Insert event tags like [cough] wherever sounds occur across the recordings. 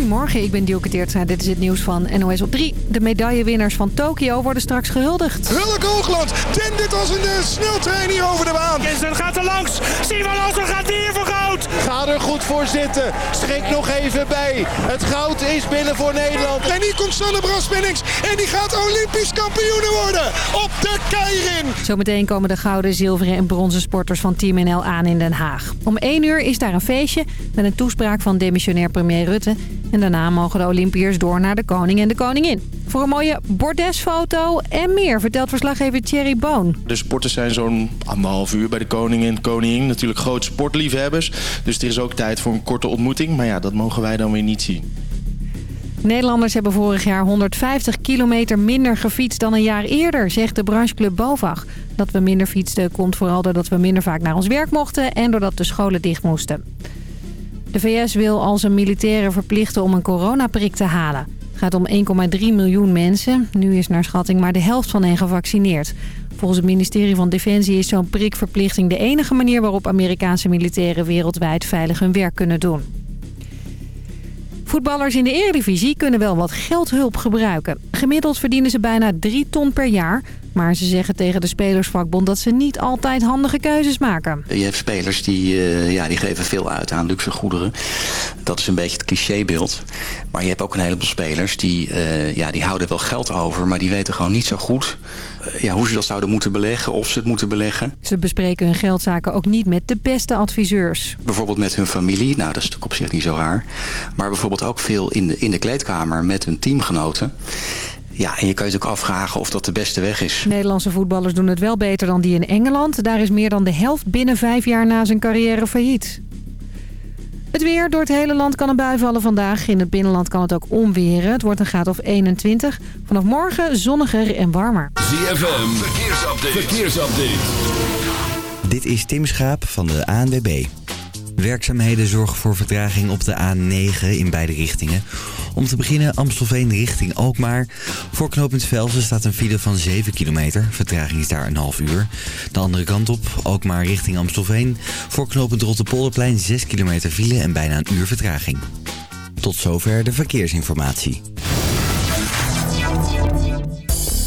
Goedemorgen, ik ben Dielke Teertstra. Dit is het nieuws van NOS op 3. De medaillewinnaars van Tokio worden straks gehuldigd. Willeke Hoogland, ten dit als een de sneltrein hier over de baan. Jensen gaat er langs. Simon Olsen gaat hier voor goud. Ga er goed voor zitten. Schrik nog even bij. Het goud is binnen voor Nederland. En hier komt Sanne Braswinnings. En die gaat Olympisch kampioen worden. Op de Keirin. Zometeen komen de gouden, zilveren en bronzen sporters van Team NL aan in Den Haag. Om 1 uur is daar een feestje met een toespraak van demissionair premier Rutte. En daarna mogen de Olympiërs door naar de koning en de koningin. Voor een mooie bordesfoto en meer, vertelt verslaggever Thierry Boon. De sporters zijn zo'n anderhalf uur bij de koning en koningin. Natuurlijk grote sportliefhebbers. Dus er is ook tijd voor een korte ontmoeting. Maar ja, dat mogen wij dan weer niet zien. Nederlanders hebben vorig jaar 150 kilometer minder gefietst dan een jaar eerder, zegt de brancheclub BOVAG. Dat we minder fietsten komt vooral doordat we minder vaak naar ons werk mochten en doordat de scholen dicht moesten. De VS wil al zijn militairen verplichten om een coronaprik te halen. Het gaat om 1,3 miljoen mensen. Nu is naar schatting maar de helft van hen gevaccineerd. Volgens het ministerie van Defensie is zo'n prikverplichting de enige manier waarop Amerikaanse militairen wereldwijd veilig hun werk kunnen doen. Voetballers in de Eredivisie kunnen wel wat geldhulp gebruiken. Gemiddeld verdienen ze bijna 3 ton per jaar. Maar ze zeggen tegen de Spelersvakbond dat ze niet altijd handige keuzes maken. Je hebt spelers die, uh, ja, die geven veel uit aan luxe goederen. Dat is een beetje het clichébeeld. Maar je hebt ook een heleboel spelers die, uh, ja, die houden wel geld over... maar die weten gewoon niet zo goed uh, ja, hoe ze dat zouden moeten beleggen... of ze het moeten beleggen. Ze bespreken hun geldzaken ook niet met de beste adviseurs. Bijvoorbeeld met hun familie. Nou, dat is natuurlijk op zich niet zo raar. Maar bijvoorbeeld ook veel in de, in de kleedkamer met hun teamgenoten. Ja, en je kan je ook afvragen of dat de beste weg is. Nederlandse voetballers doen het wel beter dan die in Engeland. Daar is meer dan de helft binnen vijf jaar na zijn carrière failliet. Het weer. Door het hele land kan een bui vallen vandaag. In het binnenland kan het ook onweren. Het wordt een graad of 21. Vanaf morgen zonniger en warmer. ZFM. Verkeersupdate. Verkeersupdate. Dit is Tim Schaap van de ANWB. Werkzaamheden zorgen voor vertraging op de A9 in beide richtingen. Om te beginnen Amstelveen richting Alkmaar. Voor knooppunt Velsen staat een file van 7 kilometer. Vertraging is daar een half uur. De andere kant op, Alkmaar richting Amstelveen. Voor knooppunt Rotterpolderplein 6 kilometer file en bijna een uur vertraging. Tot zover de verkeersinformatie.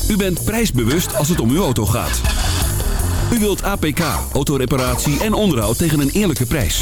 U bent prijsbewust als het om uw auto gaat. U wilt APK, autoreparatie en onderhoud tegen een eerlijke prijs.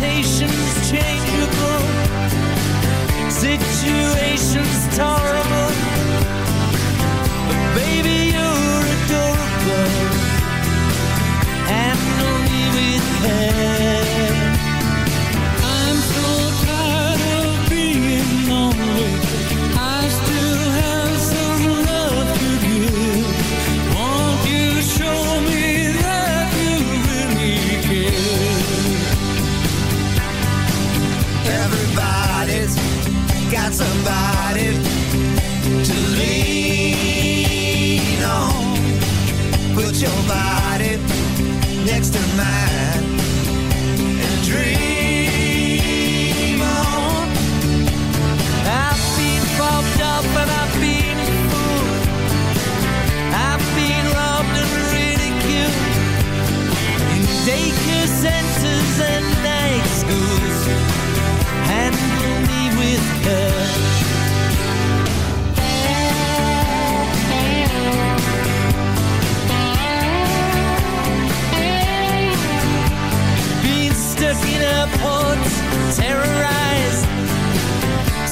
Reputation's changeable. Situation's tolerable. decided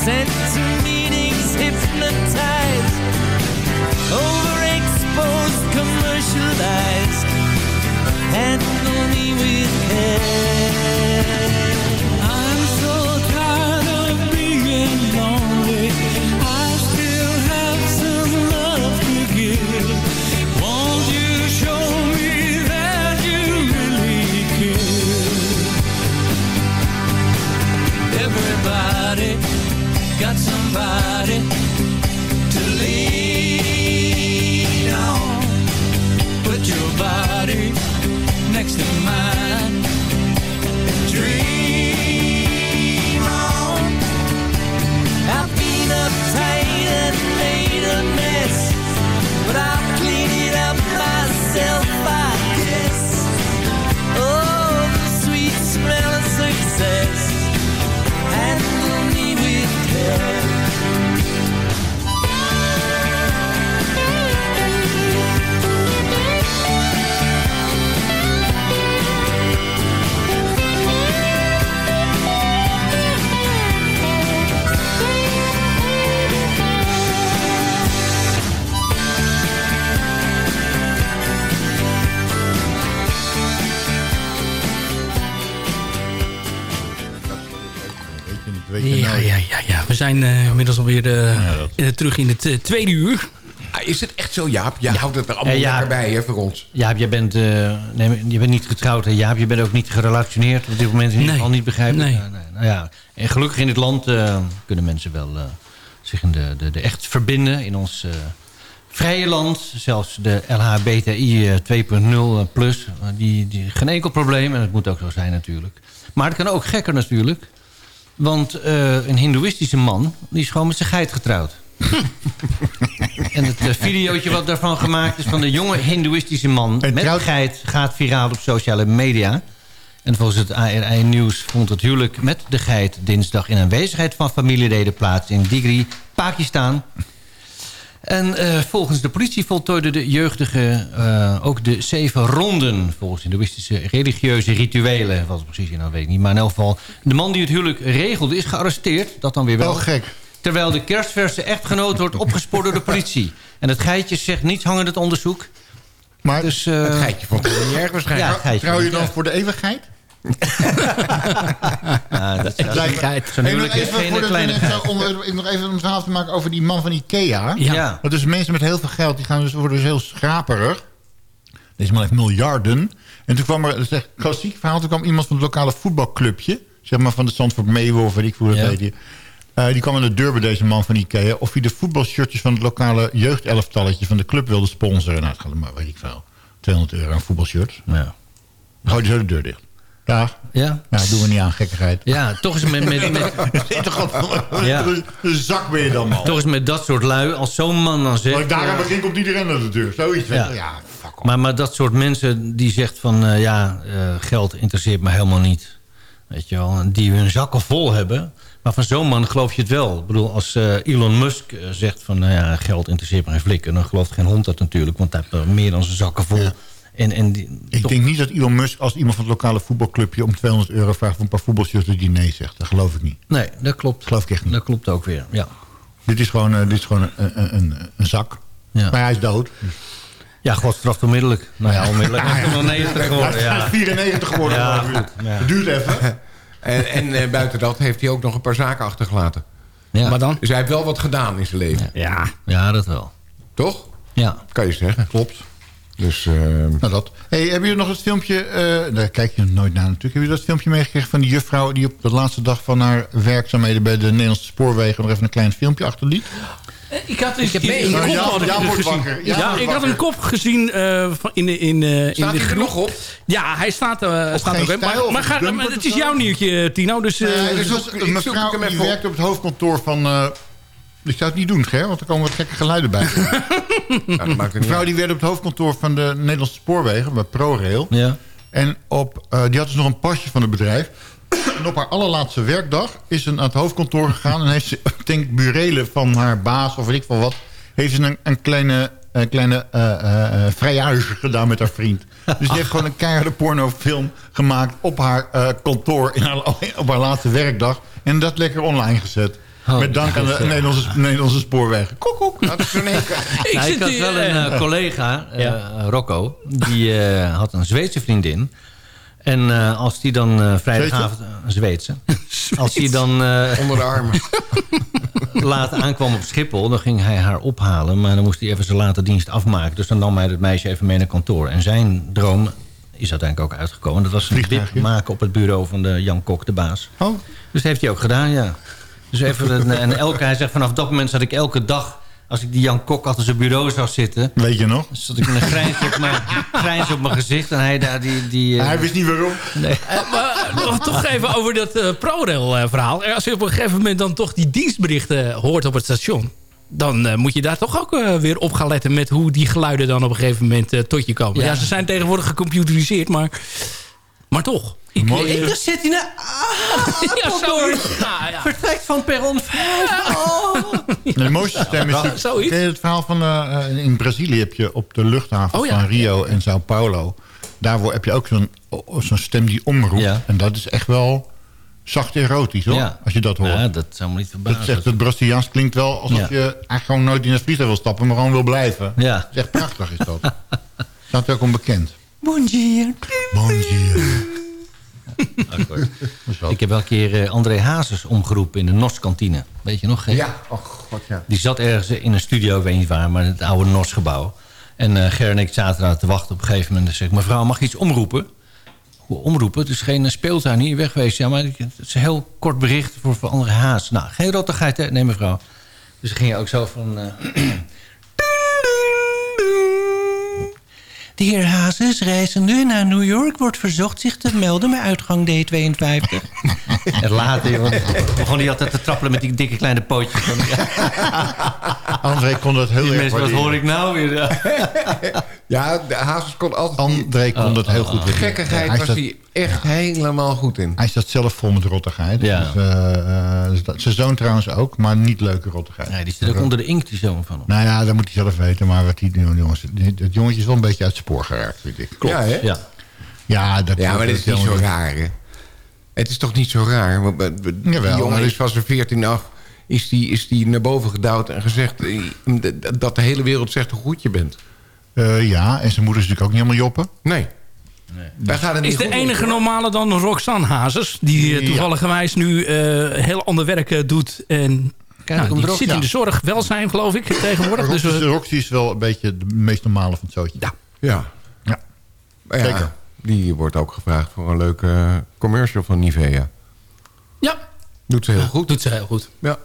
sent to meetings, hypnotized, overexposed, commercialized. Handle me with care. Weet je ja, ja, ja, ja. We zijn eh, inmiddels alweer eh, terug in het tweede uur. Ah, is het echt zo, Jaap? Je houdt het er allemaal Eh, ja. lekker bij hè, voor ons. Jaap, jij bent, eh, nee, je bent niet getrouwd, hè, Jaap. Je bent ook niet gerelationeerd op dit moment. In ieder geval niet begrijpen. Nee. Nee. Nou ja, en gelukkig in het land eh, kunnen mensen wel eh, zich in de, de, de echt verbinden. In ons eh, vrije land. Zelfs de LHBTI eh, 2.0 plus. die, die, geen enkel probleem. En dat moet ook zo zijn natuurlijk. Maar het kan ook gekker natuurlijk. Want eh, een hindoeïstische man... die is gewoon met zijn geit getrouwd. [laughs] En het eh, videootje wat daarvan gemaakt is van de jonge hindoeïstische man met een geit gaat viraal op sociale media. En volgens het ARI Nieuws vond het huwelijk met de geit dinsdag in aanwezigheid van familieleden plaats in Digri, Pakistan. En eh, volgens de politie voltooide de jeugdige eh, ook de zeven ronden... volgens hindoeïstische religieuze rituelen. Wat het precies in nou weet ik niet. Maar in elk geval, de man die het huwelijk regelde is gearresteerd. Dat dan weer wel. Wel gek. Terwijl de kerstverse echtgenoot wordt opgespoord door de politie. En het geitje zegt niets hangend het onderzoek. Maar dus, eh, Het geitje vond ik niet erg waarschijnlijk. Ja, het Trouw je dan voor de eeuwigheid? Ja, [laughs] dat is Lijkt- Hey, nog even geen kleine net om, nog even om het verhaal te maken over die man van Ikea. Ja. Want dus mensen met heel veel geld, die gaan dus, worden dus heel schraperig. Deze man heeft miljarden. En toen kwam er, dat is echt een klassiek verhaal, toen kwam iemand van het lokale voetbalclubje. Zeg maar van de Zandvoort Meeuwen of weet ik hoe dat Ja. heet. hier. Eh, die kwam aan de deur bij deze man van Ikea. Of hij de voetbalshirtjes van het lokale jeugdelftalletje van de club wilde sponsoren. Nou, het gaat maar, weet ik veel. 200 euro aan voetbalshirts. Ja. Dan houdt hij zo de deur dicht. Ja. Ja, doen we niet aan, gekkigheid. Ja, toch is met, met, met, [laughs] Ja. Een zak ben je dan, man. toch is met dat soort lui, als zo'n man dan zegt... Ik daar aan eh, begin, komt iedereen naar de deur. Zoiets. Ja. Ja, fuck. Maar, maar dat soort mensen die zegt van... eh, ja, eh, geld interesseert me helemaal niet. Weet je wel, die hun zakken vol hebben. Maar van zo'n man geloof je het wel. Ik bedoel, als Elon Musk zegt van... nou ja, geld interesseert me geen flikker... dan gelooft geen hond dat natuurlijk. Want hij heeft er meer dan zijn zakken vol. En, en die, Ik toch- denk niet dat Elon Musk, als iemand van het lokale voetbalclubje... om 200 euro vraagt voor een paar voetbalshirts, dat hij nee zegt. Dat geloof ik niet. Nee, dat klopt. geloof ik echt niet. Dat klopt ook weer, ja. Dit is gewoon, eh, dit is gewoon een, een, een, een zak. Ja. Maar hij is dood. Ja, God straft onmiddellijk. Nou ja, onmiddellijk. Hij is Ja, nog 90 geworden, Hij ja. is 94 geworden. Ja, ja. Het duurt even. En, en eh, buiten dat heeft hij ook nog een paar zaken achtergelaten. Ja. Maar dan? Dus hij heeft wel wat gedaan in zijn leven. Ja. Ja, dat wel. Toch? Ja. Kan je zeggen. Klopt. Dus, eh, Nou, dat. Hey, hebben jullie nog het filmpje... eh, daar kijk je nooit naar natuurlijk. Hebben jullie dat filmpje meegekregen van die juffrouw... die op de laatste dag van haar werkzaamheden... bij de Nederlandse spoorwegen nog even een klein filmpje achterliet? Ik had dus een kop had ik gezien. wakker. Jaap Ja, ik had een kop gezien eh, van in de in, eh, in Staat de er groep. nog op? Ja, hij staat, eh staat geen ook. hè. stijl Maar, maar, ga- het is jouw nieuwtje, Tino. Dus, eh, Nee, er dus- was een mevrouw hem die even op. werkt op het hoofdkantoor van... ik zou het niet doen, Ger, want er komen wat gekke geluiden bij. [laughs] Nou, dat maakt Een vrouw die werkte op het hoofdkantoor van de Nederlandse Spoorwegen, bij ProRail. Ja. En op, eh, die had dus nog een pasje van het bedrijf. En op haar allerlaatste werkdag is ze naar het hoofdkantoor gegaan... en heeft ze, ik denk, burelen van haar baas of weet ik veel wat... heeft ze een, een kleine, een kleine eh eh, eh, vrijage gedaan met haar vriend. Dus die heeft gewoon een keiharde pornofilm gemaakt... op haar eh, kantoor in haar, op haar laatste werkdag. En dat lekker online gezet. Oh, met dank aan de [laughs] Nederlandse, Nederlandse spoorwegen. Koek, koek. [laughs] Ik Nou, ik zit had hier, wel een eh, eh, collega, eh, Ja. Rocco, die eh, had een Zweedse vriendin. En eh, als die dan eh, vrijdagavond... Een [laughs] Zweedse. Als die dan eh, Onder de armen. laat aankwam op Schiphol... dan ging hij haar ophalen. Maar dan moest hij even zijn late dienst afmaken. Dus dan nam hij het meisje even mee naar kantoor. En zijn droom is uiteindelijk ook uitgekomen. Dat was een wip maken op het bureau van de Jan Kok, de baas. Oh, Dus dat heeft hij ook gedaan, ja. Dus even een, en elke, hij zegt vanaf dat moment zat ik elke dag... als ik die Jan Kok achter zijn bureau zag zitten... weet je nog? zat ik met een grijns op mijn, [laughs] grijns op mijn gezicht. En hij daar die... die eh, Hij wist niet waarom. nee. Eh, maar nog toch even over dat eh ProRail-verhaal. Als je op een gegeven moment dan toch die dienstberichten hoort op het station... dan eh, moet je daar toch ook eh, weer op gaan letten... met hoe die geluiden dan op een gegeven moment eh, tot je komen. Ja. Ja. ze zijn tegenwoordig gecomputeriseerd, maar, maar toch. Ik, Mooi. Ik zit ja, zo. Ja, ja. Vertrekt van perron 5. Oh. [laughs] Het mooiste stem is natuurlijk... zoiets. Ken je het verhaal van... eh, eh, in Brazilië heb je op de luchthaven Oh, ja. van Rio en Sao Paulo... daar wo- heb je ook zo'n zo'n stem die omroept. Ja. En dat is echt wel zacht erotisch, hoor. Ja. Als je dat hoort. Ja, dat zou me niet dat verbazen. echt, het Braziliaans klinkt wel alsof Ja. je eigenlijk gewoon nooit in het vliegtuig wil stappen... maar gewoon wil blijven. Ja. Dat is echt prachtig, is dat. [laughs] Staat ook onbekend. Bonjour. Bonjour. Akkoord. Ik heb wel een keer eh, André Hazes omgeroepen in de NOS-kantine. Weet je nog? Ja, oh god ja. Die zat ergens in een studio, ik weet niet waar, maar in het oude NOS-gebouw. En eh Ger en ik zaten daar te wachten op een gegeven moment. Dan zeg ik, mevrouw, mag ik iets omroepen? Hoe Omroepen? Het is geen speeltuin hier weg geweest. Ja, maar het is een heel kort bericht voor, voor André Haas. Nou, geen rottigheid, hè? Nee, mevrouw. Dus ging je ook zo van... eh, [clears throat] De heer Hazes, reizende naar New York, wordt verzocht zich te melden bij uitgang D52. [laughs] en later joh, begon hij altijd te trappelen met die dikke kleine pootjes. Van, ja, André kon dat heel die erg mensen, wat hoor ik nou weer? [laughs] Ja. De Hazes kon altijd... André kon dat heel goed. Gekkigheid Hij was hij echt helemaal goed in. Hij staat zelf vol met rottigheid. Ja. Dus, eh, eh, dus zijn zoon trouwens ook, maar niet leuke rottigheid. Nee, die zit ook onder de inkt, die zoon van hem. Nou ja, dat moet hij zelf weten. Maar wat die jongens, die- het jongetje is wel een beetje uit het spoor geraakt, vind ik. Ja, hè? Ja. Ja, dat Ja, maar dat is niet zo raar, hè? Het is toch niet zo raar? Want, eh, Die Jawel, jongen maar- is van zijn 14 af... Is die, is die naar boven gedouwd en gezegd... dat de hele wereld zegt hoe goed je bent. Eh, ja, en zijn moeder is natuurlijk ook niet helemaal joppen. Nee. Daar gaat het niet Is de enige normale dan Roxanne Hazes... die eh, Ja. toevalligerwijs nu eh, heel ander werk doet... en nou, die zit in ja. de zorg, welzijn geloof ik, tegenwoordig. Dus, Roxy, eh, Roxy is wel een beetje de meest normale van het zootje. Ja. Ja. Ja. Ja, Zeker. Die wordt ook gevraagd voor een leuke commercial van Nivea. ja, Doet ze heel goed. doet ze heel goed. Ja.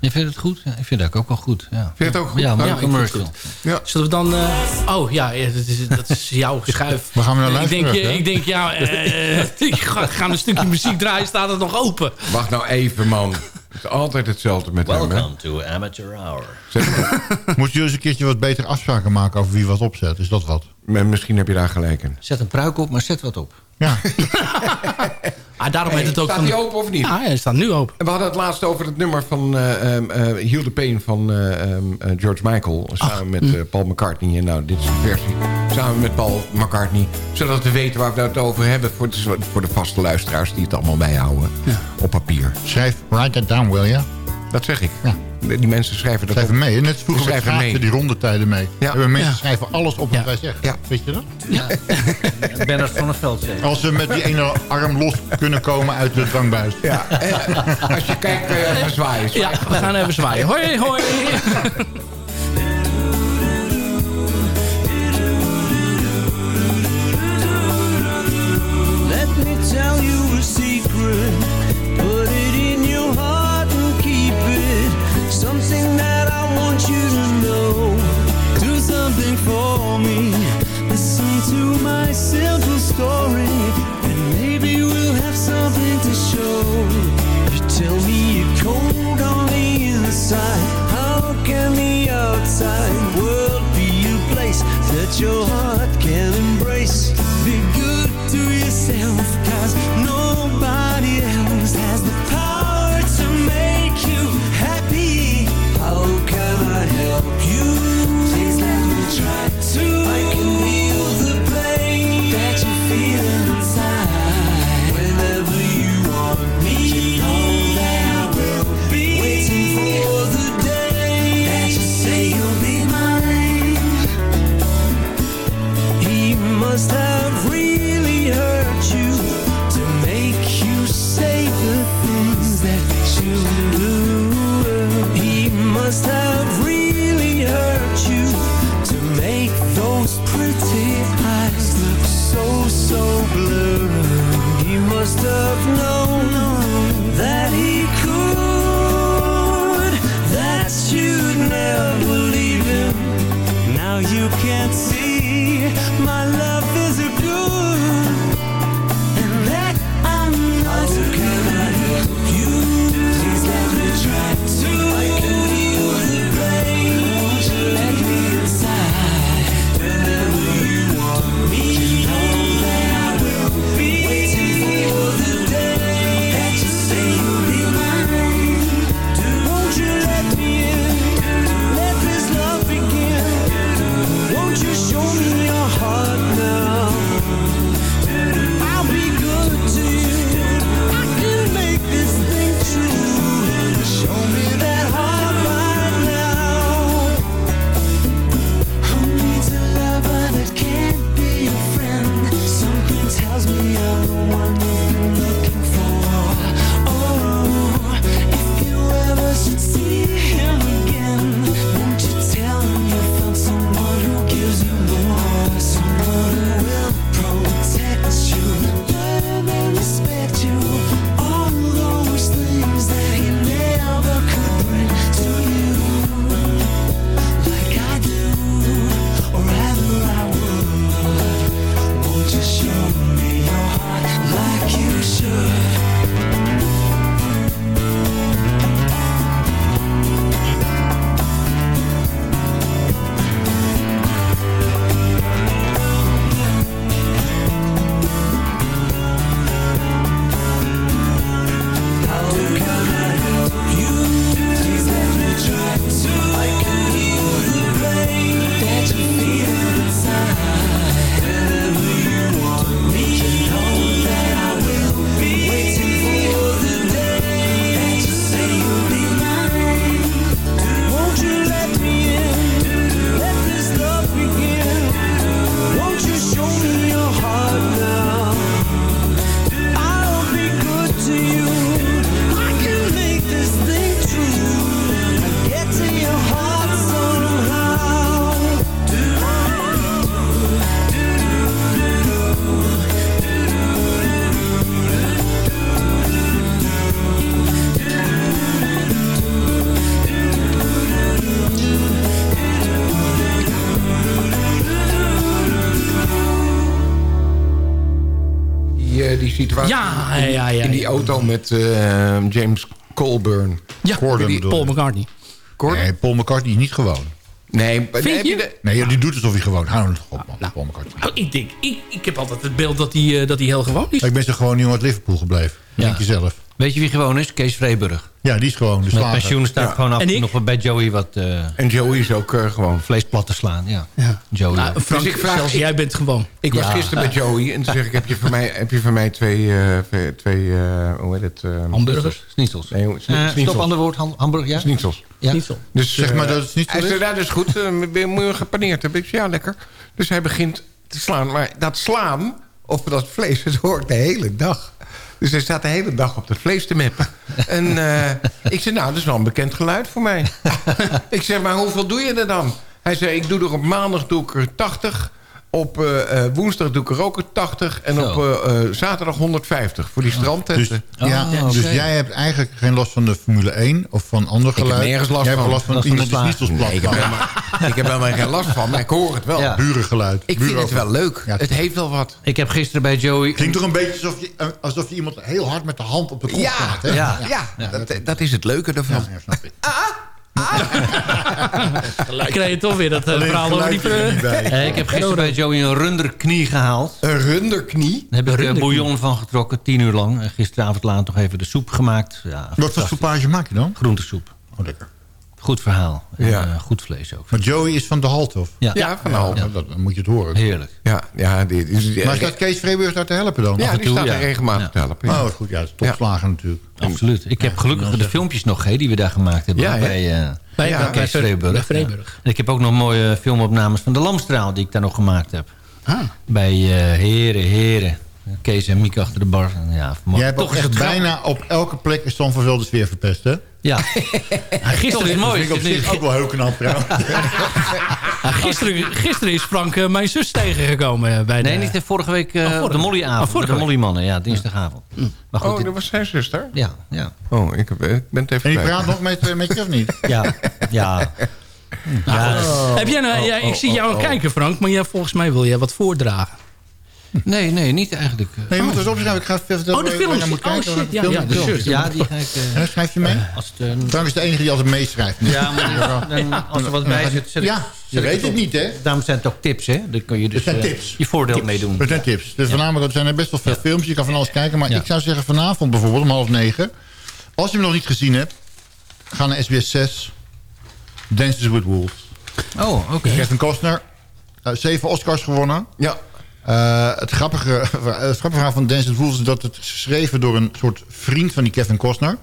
Je vindt het goed? Ja, ik vind dat ook wel goed. Ja. Vind je het ook goed? Ja, Ja, maar het commercial. Ja. Zullen we dan... eh, oh ja, ja, dat is, dat is jouw [laughs] schuif. We gaan weer naar ik denk, luisteren, je- hè? ik denk, ja, eh, [laughs] ik ga, ga een stukje muziek draaien, staat het nog open. Wacht nou even, man. Het is altijd hetzelfde met hem, hè? Welcome to Amateur Hour. [laughs] Moeten jullie eens een keertje wat betere afspraken maken over wie wat opzet? Is dat wat? Misschien heb je daar gelijk in. Zet een pruik op, maar zet wat op. Ja. Ah, daarom Hey, heet het ook staat van... die open of niet? Ja, hij staat nu open. We hadden het laatst over het nummer van eh, Heal the Pain van eh, ehm, eh, George Michael. Samen met eh, Paul McCartney. En nou, dit is de versie samen met Paul McCartney. Zodat we weten waar we het over hebben. Voor de, voor de vaste luisteraars die het allemaal bijhouden. Op papier. Schrijf, write that down, wil je? Dat zeg ik. Ja. Die mensen schrijven dat Schrijven op. mee. Net vroeger schrijven mee. die rondetijden mee. Ja. Hebben mensen Ja. schrijven alles op wat Ja. wij zeggen. Ja. Weet je dat? Bernard van der Veld zegt. Als ze met die ene arm los kunnen komen uit de dwangbuis. Ja, eh, als je kijkt kan je even zwaaien. Ja, we gaan even zwaaien. Hoi, hoi. Let me tell you a secret. myself Die, eh, die situatie Ja, in, die- ja, ja, in die auto met eh, James Colburn. Ja, Gordon die Paul? McCartney. Nee, Paul McCartney is niet gewoon. Nee, maar Vind heb je? de- Nee, ja, die doet alsof hij gewoon... Hou hem toch op, man. Paul McCartney. Oh, ik denk, ik, ik heb altijd het beeld dat hij, eh, dat hij heel gewoon is. Ik ben zo gewoon jongen uit Liverpool gebleven. Denk je zelf. Weet je wie gewoon is? Kees Vreeburg. Ja, die is gewoon de Met pensioen staat Ja. gewoon af En ik? nog wat bij Joey wat eh, En Joey is ook eh, gewoon. vlees plat te slaan. Ja. Ja. Joey. Nou, Frank, Dus ik vraag- zelfs ik- jij bent gewoon. Ik was gisteren met Joey en toen zeg ik, heb je voor mij, heb je voor mij twee, eh, twee eh, hoe heet het? eh, Hamburgers. Schnitzels. Nee, Eh, schnitzels. stop ander woord, ham- hamburger. Ja? Schnitzels. Ja. Niet zo. Dus, Zeg maar eh, dat het niet zo Hij zei, nou, dat is goed. eh, moet je gepaneerd hebben. Ik zei, ja, lekker. Dus hij begint te slaan. Maar dat slaan op dat vlees, [laughs] dat hoort de hele dag. Dus hij staat de hele dag op dat vlees te meppen. [laughs] En eh, ik zei, nou, dat is wel een bekend geluid voor mij. [laughs] ik zeg, maar hoeveel doe je er dan? Hij zei, ik doe er op maandag doe ik er 80. Op eh, eh, woensdag doe ik er ook een 80. En Zo. op eh, eh, zaterdag 150 voor die Dus, strandtenten. ja, Oh, dus oké. jij hebt eigenlijk geen last van de Formule 1 of van ander heb geluid. nergens last jij hebt van. last van Last van iemand die niet Nee, ik heb, helemaal, ik heb helemaal geen last van, maar ik hoor het wel. Ja. Burengeluid. Ik vind het wel leuk. Ja, het heeft wel wat. Ik heb gisteren bij Joey... Klinkt toch een beetje alsof je, alsof je iemand heel hard met de hand op de kop Ja, gaat. Hè? ja. Ja, dat, dat is het leuke ervan. Ja, snap ik. [laughs] Dan krijg je toch weer dat eh, Alleen verhaal over die... Eh, ik heb gisteren bij Joey een runderknie gehaald. Een runderknie. Daar heb ik eh, runderknie. bouillon van getrokken, tien uur lang. En gisteravond laat nog even de soep gemaakt. Ja, Wat voor soepage maak je dan? Groentesoep. Oh, lekker. Goed verhaal. En, Ja. eh, goed vlees ook. Maar Joey is van de Halte, of? Ja, Ja, van de. Ja, dat, dan moet je het horen. heerlijk. Ja, ja, die, die, Maar staat Kees Vreeburg daar te helpen dan? ja, en die staat ja. er regelmatig Ja. te helpen. Oh, goed. Ja, dat is topslager natuurlijk. Absoluut. Ik heb gelukkig de filmpjes nog hè, die we daar gemaakt hebben. Ja, hoor, ja. bij, eh, Bij, Ja, bij, Kees bij Vreeburg. Vreeburg. Ja. En ik heb ook nog mooie filmopnames van de Lamstraal die ik daar nog gemaakt heb. Ah. Bij eh, Heren, Heren. Kees en Miek achter de bar. Ja. Jij hebt Toch echt bijna op elke plek is van Velde sfeer verpest, hè? [laughs] Ja. Gisteren is mooi. Dat vind ik ook wel heel knap trouwens. [laughs] Ah, gisteren, gisteren is Frank eh, mijn zus tegengekomen eh, bij de... Nee, niet de vorige week eh, Oh, vorige de. Mollyavond. Oh, de. Mollymannen, ja, dinsdagavond. Maar goed, Oh, dat was zijn zuster? ja, ja. Oh, ik, heb- ik ben het even En kwijt. praat nog met, met je of niet? [laughs] Ja, ja. ja Heb jij nou, Oh, ja, ik oh, zie jou oh, aan oh. kijken, Frank. Maar jij, volgens mij wil jij wat voordragen. Nee, nee, niet eigenlijk. Nee, je moet eens opschrijven. Ik ga even vertellen Oh, de films. naar moet Oh, kijken. shit, ja, ja, de. Ja, die ga ik... eh, En schrijf je mee? als het, eh, Frank is de enige die altijd meeschrijft. ja, maar dan, als er wat bij zit... Ja, je weet het niet, hè? Daarom zijn het ook tips, hè? Dan kun je dus Het zijn eh, tips. je voordeel meedoen. Dat zijn tips. Dus voornamelijk er zijn er best wel veel films. Je kan van alles kijken. Maar Ja. ik zou zeggen vanavond bijvoorbeeld om half negen. Als je hem nog niet gezien hebt. Ga naar SBS 6. Dances with Wolves. Oh, oké. Kevin Costner. eh, zeven Oscars gewonnen. Ja. Eh, het, grappige, [laughs] het grappige verhaal van Dances with Wolves is dat het geschreven door een soort vriend van die Kevin Costner.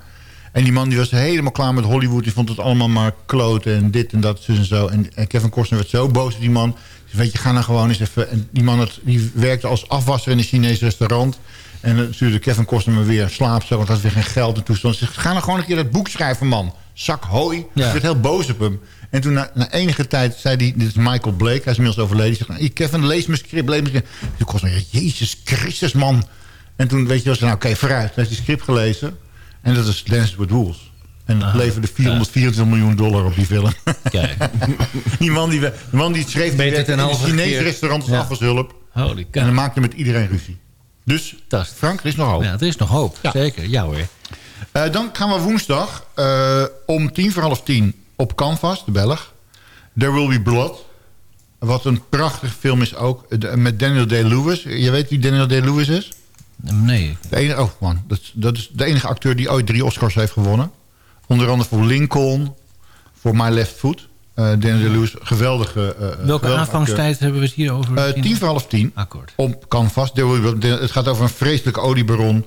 En die man die was helemaal klaar met Hollywood. Die vond het allemaal maar kloten en dit en dat en zo. En, en Kevin Costner werd zo boos op die man. Zei, weet je, ga nou gewoon eens even... En die man had, die werkte als afwasser in een Chinees restaurant. En dan stuurde Kevin Costner me weer slaap zo, want hij had weer geen geld en toestand. Ga nou gewoon een keer dat boek schrijven, man. Zak hooi. Ja. Ik werd heel boos op hem. En toen na, na enige tijd zei hij, dit is Michael Blake, hij is inmiddels overleden. Hij zegt, nou, Kevin, lees mijn script, lees mijn script. Toen ja, Jezus Christus, man. En toen weet je, was nou, oké, vooruit. Hij heeft die script gelezen. En dat is Dances with Wolves. En dat leverde 424 miljoen dollar op die film. Kijk. [laughs] die man die, de man die het schreef, die ten in een Chinees restaurant als Ja. afwashulp. Holy En dan maakte met iedereen ruzie. Dus. Frank, er is nog hoop. Ja, er is nog hoop. Ja. Zeker. Ja hoor. Eh, dan gaan we woensdag eh, om tien voor half tien op Canvas, de Belg. There Will Be Blood. Wat een prachtig film is ook. Met Daniel Day-Lewis. Je weet wie Daniel Day-Lewis is? Nee. De enige, oh man, dat, is- dat is de enige acteur die ooit drie Oscars heeft gewonnen. Onder andere voor Lincoln, voor My Left Foot. Eh Daniel Day-Lewis, geweldige eh, Welke geweldige aanvangstijd hebben we het hier over? Eh, tien voor half tien. Akkoord. Op Canvas. There Will Be Blood. Het gaat over een vreselijke oliebaron.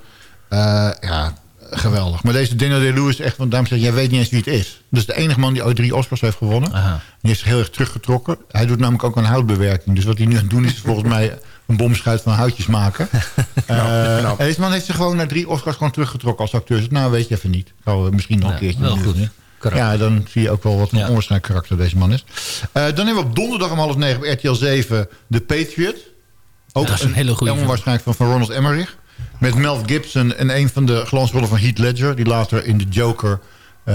Ja, geweldig. Maar deze Daniel Day-Lewis, echt, want daarom zeg ik, jij weet niet eens wie het is. Dat is de enige man die ooit drie Oscars heeft gewonnen. Aha. Die zich heel erg teruggetrokken. Hij doet namelijk ook een houtbewerking. Dus wat hij nu aan het doen is, is volgens mij een bomschuit van houtjes maken. [laughs] En deze man heeft zich gewoon naar drie Oscars gewoon teruggetrokken als acteur. Dus, nou, weet je even niet. We misschien nog een keertje wel doen, goed. hè? Karakter. Ja, dan zie je ook wel wat een Ja. onwaarschijnlijk karakter deze man is. Eh, dan hebben we op donderdag om half negen op RTL 7 The Patriot. Ook Dat is een hele goede. Onwaarschijnlijk van, van Ronald Emmerich. Met Mel Gibson en een van de glansrollen van Heath Ledger. Die later in The Joker eh,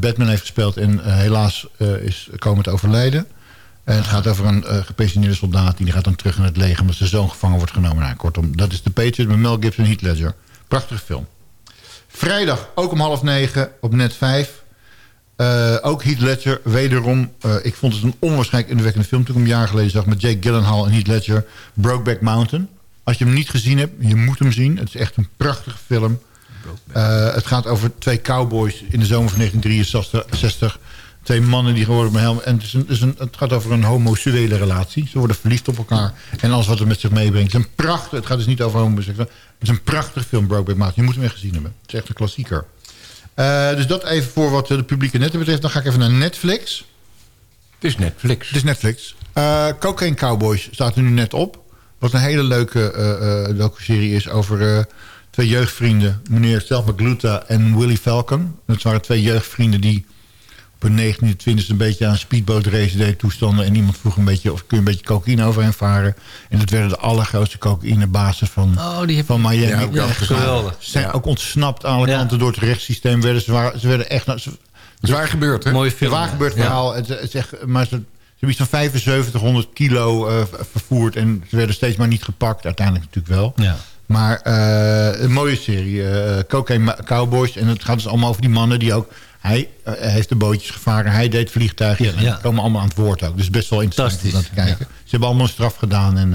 Batman heeft gespeeld. En eh, helaas eh, is komen te overlijden. En het gaat over een gepensioneerde soldaat. Die gaat dan terug in het leger omdat zijn zoon gevangen wordt genomen. Nou, kortom, dat is The Patriot met Mel Gibson en Heath Ledger. Prachtige film. Vrijdag ook om half negen op net 5. Eh, ook Heath Ledger, wederom. ik vond het een onwaarschijnlijk indrukwekkende film... toen ik hem een jaar geleden zag met Jake Gyllenhaal en Heath Ledger. Brokeback Mountain. Als je hem niet gezien hebt, je moet hem zien. Het is echt een prachtige film. Eh, het gaat over twee cowboys in de zomer van 1963. Twee mannen die geworden met helm. En het, is een, het, is een, het gaat over een homoseksuele relatie. Ze worden verliefd op elkaar. En alles wat het met zich meebrengt. Het is een prachtig. Het gaat dus niet over homoseksualiteit. Het is een prachtig film, Brokeback Mountain. Je moet hem echt gezien hebben. Het is echt een klassieker. Eh, dus dat even voor wat de publieke netten betreft. Dan ga ik even naar Netflix. Het is Netflix. Het is Netflix. Eh Cocaine Cowboys staat er nu net op. Wat een hele leuke eh eh docuserie is over eh, twee jeugdvrienden. Meneer Selva Gluta en Willy Falcon. Dat waren twee jeugdvrienden die op hun 19e, 20e een beetje aan speedboat race deden toestanden. En iemand vroeg een beetje of kun je een beetje cocaïne overheen varen. En dat werden de allergrootste cocaïnebasis van, Oh, die heb van Miami. Ja, ook Ja, geweldig. Ze zijn Ja. ook ontsnapt aan alle Ja. kanten door het rechtssysteem. Werden ze, waren, ze werden echt... Ze, Zwaar gebeurd, hè? Mooie het film. waar gebeurd Ja. verhaal. Het, het is echt, maar ze, ze hebben iets van 7500 kilo eh, vervoerd. En ze werden steeds maar niet gepakt. Uiteindelijk natuurlijk wel. Ja. Maar eh, een mooie serie. eh Cocaine Cowboys. En het gaat dus allemaal over die mannen die ook... Hij heeft de bootjes gevaren. Hij deed vliegtuigen. Ja, en ja. die komen allemaal aan het woord ook. Dus best wel interessant om naar te kijken. Ze hebben allemaal een straf gedaan. En,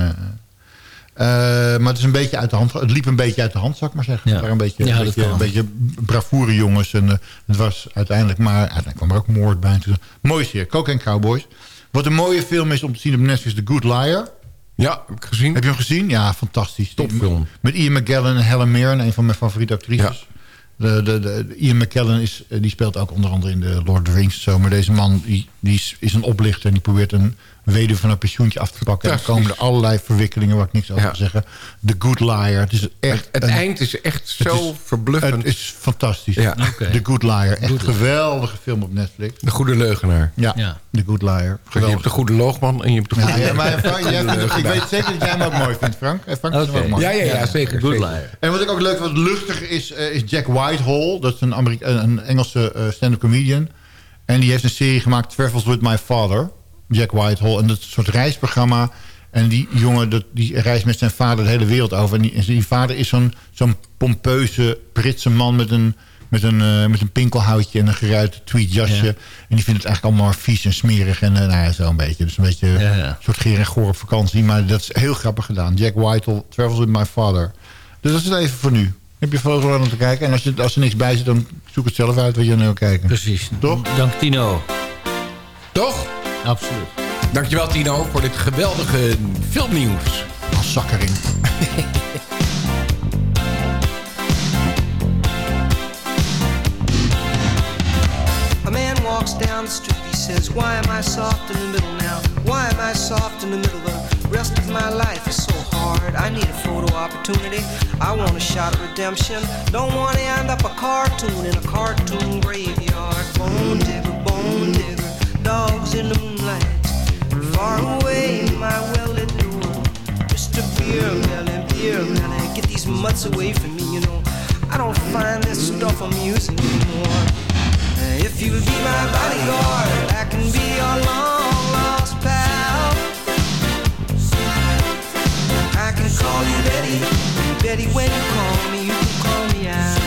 maar het is een beetje uit de hand. Het liep een beetje uit de hand, zou ik maar zeggen. Ja. Een beetje, Ja, een beetje, kan. een beetje bravoure jongens. En het was uiteindelijk maar... Uiteindelijk kwam er ook moord bij. Mooie serie. Cocaine Cowboys. Wat een mooie film is om te zien op Netflix. The Good Liar. Ja, heb ik gezien. Heb je hem gezien? Ja, fantastisch. Topfilm. Met Ian McKellen en Helen Mirren, een van mijn favoriete actrices. De, de, de, Ian McKellen is, eh, die speelt ook onder andere in de Lord of the Rings. Zo. Maar deze man die, die is, is een oplichter en die probeert een weduwe van haar pensioentje af te pakken. En dan komen er allerlei verwikkelingen waar ik niks over Ja. zeggen. The Good Liar. Het, is echt Het een- eind is echt het zo is- verbluffend. Het is fantastisch. Ja. The Good Liar. Echt een geweldige film op Netflix. De goede leugenaar. Ja, Ja. The Good Liar. Je Geweldig. hebt de goede loogman en je hebt de goede Ja, ja, maar Frank, goede jij vindt- ik weet zeker dat jij hem ook mooi vindt, Frank. Eh, Frank hem ook mooi. Ja, ja, ja, zeker. Good zeker. liar. En wat ik ook leuk wat luchtig is, eh, is Jack Whitehall. Dat is een, Amerika een Engelse eh, stand-up comedian. En die heeft een serie gemaakt, Travels with My Father. Jack Whitehall. En dat soort reisprogramma. En die jongen dat, die reist met zijn vader de hele wereld over. En die, en die vader is zo'n zo'n pompeuze Britse man met een, met, een, eh, met een pinkelhoutje en een geruite tweedjasje. Ja. En die vindt het eigenlijk allemaal vies en smerig. En eh, nou ja, zo een beetje. Dus een beetje Ja, ja. een soort geer en goor op vakantie. Maar dat is heel grappig gedaan. Jack Whitehall, Travels with My Father. Dus dat is het even voor nu. Heb je foto's aan om te kijken? En als, je, als er niks bij zit, dan zoek het zelf uit wat je naar wil kijken. Precies. Toch? Dank Tino. Toch? Absoluut. Dankjewel Tino voor dit geweldige filmnieuws. Als zak erin. A man walks down the street, he says, Why am I soft in the middle now? Why am I soft in the middle? The rest of my life is so hard. I need a photo opportunity. I want a shot of redemption. Don't want to end up a cartoon in a cartoon graveyard. Bone digger, bone digger, dogs in the moonlight. Far away, my well-lit door. Mr. Beer Melly, Beer Melly, get these mutts away from me, you know. I don't find this stuff amusing anymore. If you'll be my bodyguard, I can be your long lost pal. I can call you Betty, Betty. When you call me, you can call me out.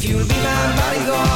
If you'll be my bodyguard,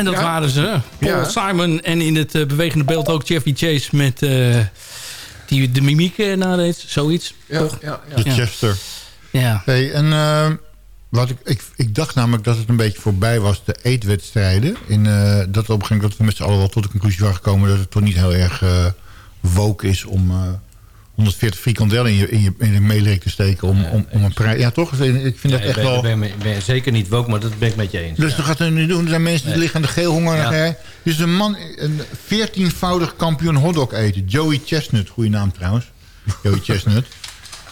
En dat Ja. waren ze. Paul Ja. Simon en in het eh, bewegende beeld ook Jeffy Chase met eh, die de mimiek uh, nadeed. Zoiets. Ja, toch? ja, ja. De. Chester. Ja. Hey, en eh, wat ik, ik, ik dacht namelijk dat het een beetje voorbij was, de eetwedstrijden. In, eh, dat op een gegeven moment dat we met z'n allen wel tot de conclusie waren gekomen... dat het toch niet heel erg eh woke is om eh, 140 frikandellen in je, in je, in je meelink te steken... om, om, om een prijs... Ja, toch? Ik vind dat Ja, echt ben, wel... Ben, zeker niet woke, maar dat ben ik met je eens. Dus dan gaat er nu doen. Er zijn mensen die liggen aan de geelhonger. Ja. Ja. Dus een man, een 14-voudig kampioen hotdog eten. Joey Chestnut, goede naam trouwens. Joey [laughs] Chestnut.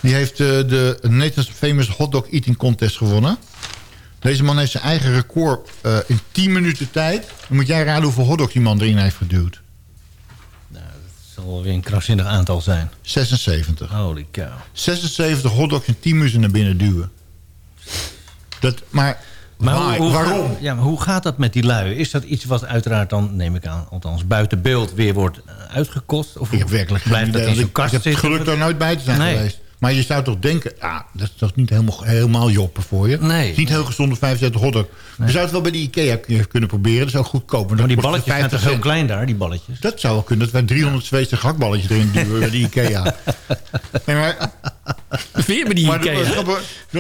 Die heeft eh, de Nederlandse famous hotdog eating contest gewonnen. Deze man heeft zijn eigen record eh, in 10 minuten tijd. Dan moet jij raden hoeveel hotdogs die man erin heeft geduwd. Zal weer een krankzinnig aantal zijn. 76. Holy cow. 76 hotdogs in 10 minuten naar binnen duwen. Dat, maar Maar why? hoe, hoe waarom? Ja, maar hoe gaat dat met die lui? Is dat iets wat uiteraard dan, neem ik aan, althans buiten beeld weer wordt eh, uitgekost? Of Ik heb werkelijk geen blijft dat idee. in Ik, kast ik heb het geluk daar nooit bij te zijn Nee. geweest. Maar je zou toch denken, ja, dat is toch niet helemaal, helemaal joppen voor je? Nee. Niet heel gezonde 75 hotdog. Je zou het wel bij de Ikea kun- kunnen proberen. Dat is ook goedkoop. Maar die balletjes zijn toch heel klein daar, die balletjes? Dat zou wel kunnen. Dat wij 300 Zweedse gehaktballetjes erin duwen [laughs] bij de Ikea. [laughs] Nee, maar, [laughs] Weer bij die maar Ikea. dat is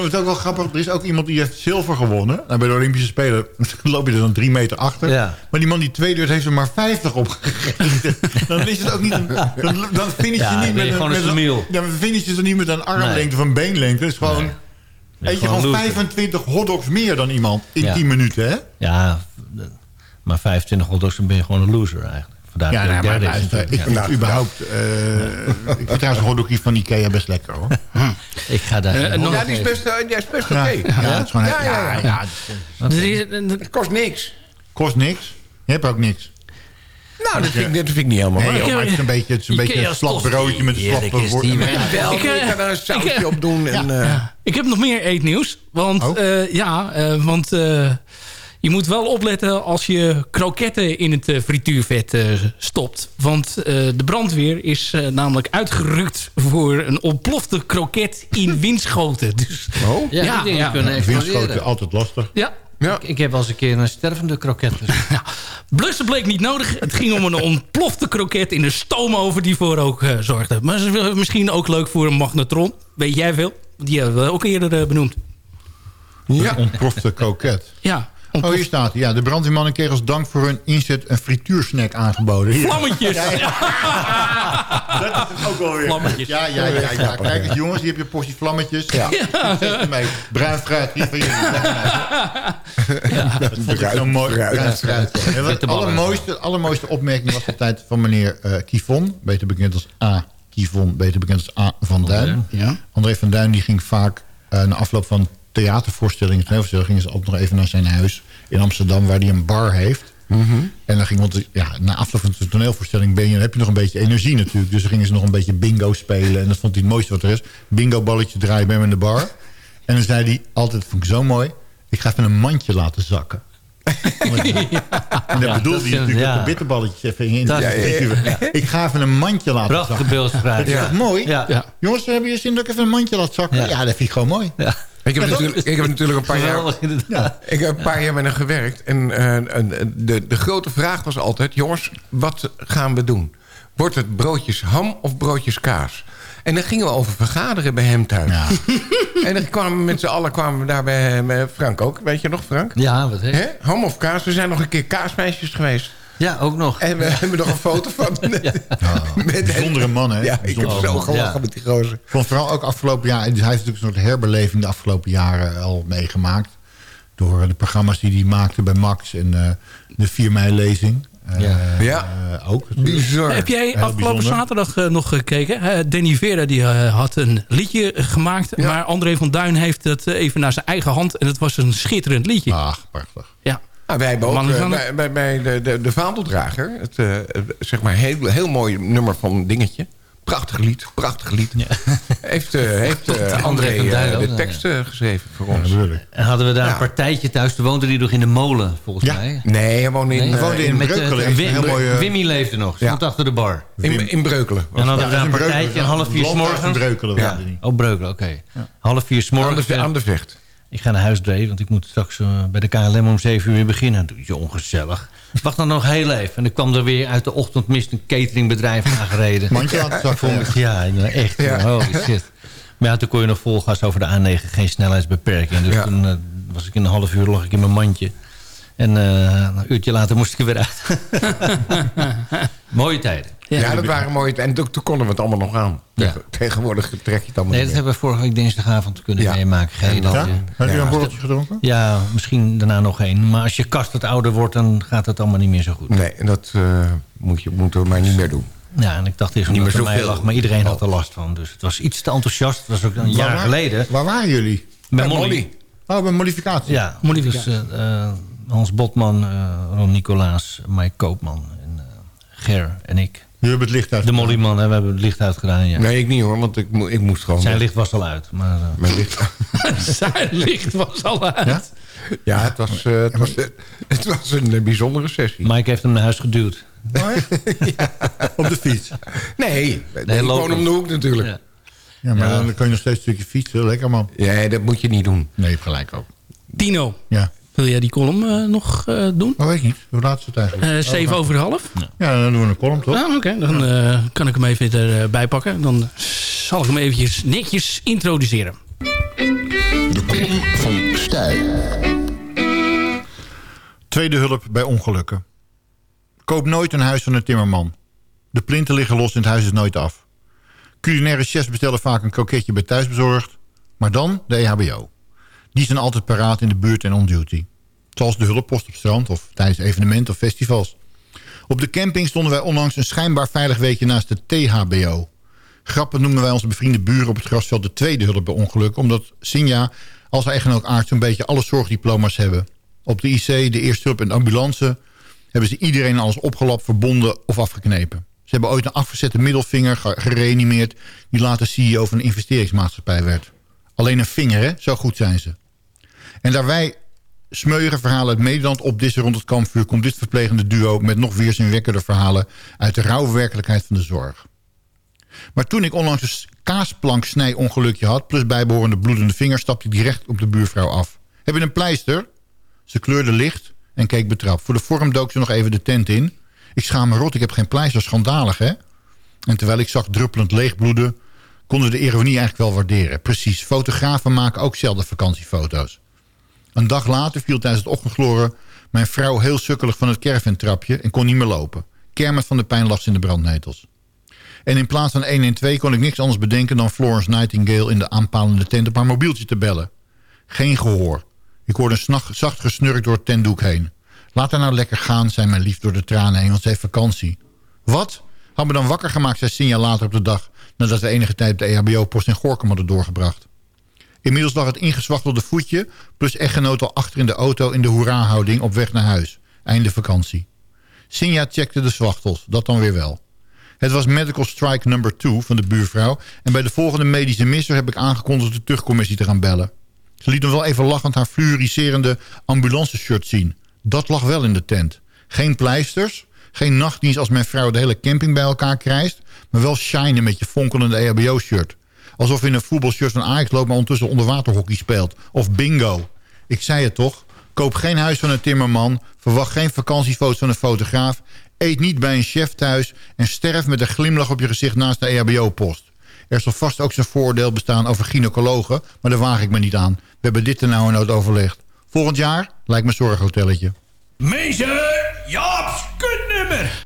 is ook wel grappig. Er is ook iemand die heeft zilver gewonnen. Nou, bij de Olympische Spelen [laughs] loop je er dan drie meter achter. Ja. Maar die man die tweede heeft er maar 50 opgegeven. dan is het ook niet een... Dan, dan finish je dan niet je met gewoon een met. Ja, maar finish je dan niet met een armlengte Nee. of een beenlengte. Het is gewoon... Nee. Weet je, gewoon gewoon loser. 25 hotdogs meer dan iemand in Ja. 10 minuten, hè? Ja, maar 25 hotdogs, dan ben je gewoon een loser eigenlijk. Vandaar Ja, nou, maar luister, ik vind überhaupt... eh, ik vind trouwens een hotdogje van Ikea best lekker, hoor. Ik ga daar... Eh, Ja, die is best, eh, oké. Ja, ja, het is gewoon... Ja, ja, ja. ja, het is- Het kost niks. kost niks. Je hebt ook niks. Nou, dat vind, ik, dat vind ik niet helemaal Nee, waar. joh, maar het is een beetje, het is een beetje een slap broodje met een slappe woord. [laughs] Ik, eh, kan er een sausje ik, eh, op doen. En, eh, Ik heb nog meer eetnieuws. Want Oh. eh, ja, eh, want eh, je moet wel opletten als je kroketten in het eh, frituurvet eh, stopt. Want eh, de brandweer is eh, namelijk uitgerukt voor een ontplofte kroket in [laughs] Winschoten. Dus, oh? Ja, die dingen kunnen Windschoten, altijd lastig. ja. Ja. Ik, ik heb wel eens een keer een stervende kroket. [laughs] Ja, blussen bleek niet nodig. Het ging om een ontplofte kroket in de stoomoven die voor ook eh, zorgde. Maar ze is misschien ook leuk voor een magnetron. Weet jij veel? Die hebben we ook eerder benoemd. Ja. Ontplofte kroket. Ja, Oh, hier staat hij. Ja, de brandweermannen kregen als dank voor hun inzet een frituursnack aangeboden. Hier. Vlammetjes. [laughs] Dat is ook wel weer. Vlammetjes. Ja, ja, ja, ja. Kijk eens jongens, hier heb je een portie vlammetjes. Ja. Bruin fruit, hier van jullie. Ja. Dat vond ik zo mooi. Bruin fruit. En wat het allermooiste, allermooiste opmerking was altijd van meneer eh Kivon. Beter bekend als A. Kivon, beter bekend als A. Van Duin. Ja. André van Duin die ging vaak eh, na afloop van theatervoorstellingen... toneelvoorstellingen, gingen ze altijd nog even naar zijn huis in Amsterdam... waar hij een bar heeft. En dan ging, want ja, na afloop van de toneelvoorstelling ben je, dan heb je nog een beetje energie natuurlijk. Dus dan gingen ze nog een beetje bingo spelen. En dat vond hij het mooiste wat er is. Bingo balletje draaien bij hem in de bar. En dan zei hij altijd, vond ik zo mooi... ik ga even een mandje laten zakken. En dat bedoelde hij natuurlijk ja. dat de bitterballetjes even in. Dat- Ja, ja, ja. Ik ga even een mandje laten Prachtige zakken. beeldspraak. Dat is toch mooi? Ja. Ja. Jongens, hebben je zin dat ik even een mandje laat zakken? Ja. Ja, dat vind ik gewoon mooi. Ja. Ik heb, Ja, natuurlijk, ik heb natuurlijk een paar jaar... Ik heb een paar jaar met hem gewerkt. En eh, en de, de grote vraag was altijd... jongens, wat gaan we doen? Wordt het broodjes ham of broodjes kaas? En dan gingen we over vergaderen bij hem thuis. Ja. [laughs] En dan kwamen we met z'n allen kwamen we daar bij, Frank ook. Weet je nog, Frank? Ja, wat heet Hè? Ham of kaas? We zijn nog een keer kaasmeisjes geweest. Ja, ook nog. En we hebben nog een foto van. [laughs] met Bijzondere man, hè? Ja, ik heb zo gelachen Ja. met die gozer. Ik vond vooral ook afgelopen jaar... Hij heeft natuurlijk een soort herbeleving de afgelopen jaren al meegemaakt. Door de programma's die hij maakte bij Max en eh, de 4 mei-lezing. Eh, Ja. Ja. eh, ook. Bizar. Heb jij Heel afgelopen bijzonder. zaterdag eh, nog gekeken? Danny Vera die, had een liedje gemaakt. Ja. Maar André van Duin heeft het even naar zijn eigen hand. En het was een schitterend liedje. Ach, prachtig. Ja. Ah, wij hebben ook bij, bij, bij de, de, de Vaandeldrager... het zeg maar heel, heel mooi nummer van Dingetje. Prachtig lied, prachtig lied. [laughs] Heeft, eh, heeft eh, André eh, ook, de ja. tekst geschreven voor Ja, ons. En hadden we daar Ja. een partijtje thuis. Toen woonde die nog in de molen, volgens Ja. mij. Nee, hij woonde in, Nee, woonde in met, Breukelen. Wim- Wimmy leefde nog. Stond achter de bar. in, in Breukelen. En dan hadden we Ja, daar een partijtje, ja. half vier s morgens. Breukelen Ja. Oh, Breukelen, oké. Half vier s Aan de, aan de vecht. Ik ga naar huis, Dave, want ik moet straks eh, bij de KLM om 7 uur weer beginnen. Doe je ongezellig. Wacht dan nog heel even. En ik kwam er weer uit de ochtendmist een cateringbedrijf [laughs] aangereden. Mandje zakken. Vond ik- Ja, echt. Ja. Holy shit. Maar ja, toen kon je nog vol gas over de A9. Geen snelheidsbeperking. Dus Ja. toen eh, was ik in een half uur lag ik in mijn mandje. En eh, een uurtje later moest ik er weer uit. [laughs] Mooie tijden. Ja, dat waren mooie... En toen, toen konden we het allemaal nog aan. Ja. Tegenwoordig trek je het allemaal Nee, niet dat hebben we vorige week dinsdagavond kunnen Ja. meemaken. Geen Ja? dat, eh, Heb je een borreltje gedronken? Ja, misschien daarna nog één. Maar als je kast wat ouder wordt, dan gaat het allemaal niet meer zo goed. Nee, en dat eh, moet je moeten we maar niet meer doen. Ja, en ik dacht eerst Niet meer het mij zoveel. lag, maar iedereen had Oh. er last van. Dus het was iets te enthousiast. Het was ook een jaar waar, geleden. Waar waren jullie? Met Bij Molly. Molly. Oh, bij modificatie. Ja, Modificatie. dus eh, eh, Hans Botman, eh, Ron Nicolaas, Mike Koopman en eh, Ger en ik. Jullie hebben het licht uit. De Mollyman, hè, we hebben het licht uitgedaan. Ja. Nee, ik niet hoor, want ik, mo- ik moest gewoon... Zijn licht was al uit. Maar, eh, Mijn licht... [laughs] Zijn licht was al uit. Ja? Ja, het was, eh, het was, het was een eh, bijzondere sessie. Mike heeft hem naar huis geduwd. [laughs] Op de fiets. Nee, nee ik lopen. woon om de hoek natuurlijk. Ja. Ja, maar Ja. dan kan je nog steeds een stukje fietsen. Lekker man. Ja, dat moet je niet doen. Nee, je hebt gelijk ook. Dino, Ja. Wil jij die column eh, nog eh, doen? Maar weet ik niet. Hoe laat is het eigenlijk? Eh Zeven over half? Ja, dan doen we een column toch? Ah, Oké, dan eh, kan ik hem even erbij pakken. Dan zal ik hem eventjes netjes introduceren. De kolom van Stijl. Tweede hulp bij ongelukken. Koop nooit een huis van een timmerman. De plinten liggen los en het huis is nooit af. Culinaire chefs bestellen vaak een kroketje bij thuisbezorgd. Maar dan de EHBO. Die zijn altijd paraat in de buurt en on duty. Zoals de hulppost op strand of tijdens evenementen of festivals. Op de camping stonden wij onlangs een schijnbaar veilig weekje naast de THBO. Grappig noemen wij onze bevriende buren op het grasveld de tweede hulp bij ongelukken... omdat Sinja als haar echtgenoot Aart zo'n beetje alle zorgdiploma's hebben. Op de IC, de eerste hulp en de ambulance hebben ze iedereen alles opgelapt, verbonden of afgeknepen. Ze hebben ooit een afgezette middelvinger ge- gereanimeerd... die later CEO van een investeringsmaatschappij werd. Alleen een vinger, hè? Zo goed zijn ze. En daar wij smeuïge verhalen uit Nederland opdissen rond het kampvuur... komt dit verplegende duo met nog weerzinwekkende verhalen... uit de rauwe werkelijkheid van de zorg. Maar toen ik onlangs een kaasplank snij-ongelukje had... plus bijbehorende bloedende vinger... stapte ik direct op de buurvrouw af. Heb je een pleister? Ze kleurde licht en keek betrapt. Voor de vorm dook ze nog even de tent in. Ik schaam me rot, ik heb geen pleister, schandalig hè? En terwijl ik zag druppelend leegbloeden... konden de ironie eigenlijk wel waarderen. Precies, fotografen maken ook zelden vakantiefoto's. Een dag later viel tijdens het ochtendgloren... mijn vrouw heel sukkelig van het caravantrapje en kon niet meer lopen. Kermend van de pijn ze in de brandnetels. En in plaats van 112 kon ik niks anders bedenken... dan Florence Nightingale in de aanpalende tent op haar mobieltje te bellen. Geen gehoor. Ik hoorde een zacht gesnurk door het tentdoek heen. Laat haar nou lekker gaan, zei mijn lief door de tranen heen, want ze heeft vakantie. Wat? Had me dan wakker gemaakt, zei Sinja later op de dag... nadat we enige tijd de EHBO-post in Gorkum hadden doorgebracht. Inmiddels lag het ingezwachtelde voetje... plus echtgenoot al achter in de auto in de hoera-houding op weg naar huis. Einde vakantie. Sinja checkte de zwachtels, dat dan weer wel. Het was medical strike number 2 van de buurvrouw... en bij de volgende medische misser heb ik aangekondigd de terugcommissie te gaan bellen. Ze liet nog wel even lachend haar fluoriserende ambulanceshirt zien. Dat lag wel in de tent. Geen pleisters, geen nachtdienst als mijn vrouw de hele camping bij elkaar krijgt... maar wel shinen met je fonkelende EHBO-shirt. Alsof in een voetbalshirt van Ajax loopt... maar ondertussen onderwaterhockey speelt. Of bingo. Ik zei het toch? Koop geen huis van een timmerman. Verwacht geen vakantiefoto's van een fotograaf. Eet niet bij een chef thuis. En sterf met een glimlach op je gezicht naast de EHBO-post. Er zal vast ook zijn voordeel bestaan over gynaecologen... maar daar waag ik me niet aan. We hebben dit er nou en nood overlegd. Volgend jaar lijkt me een zorghotelletje. Meester Jaap's kutnummer.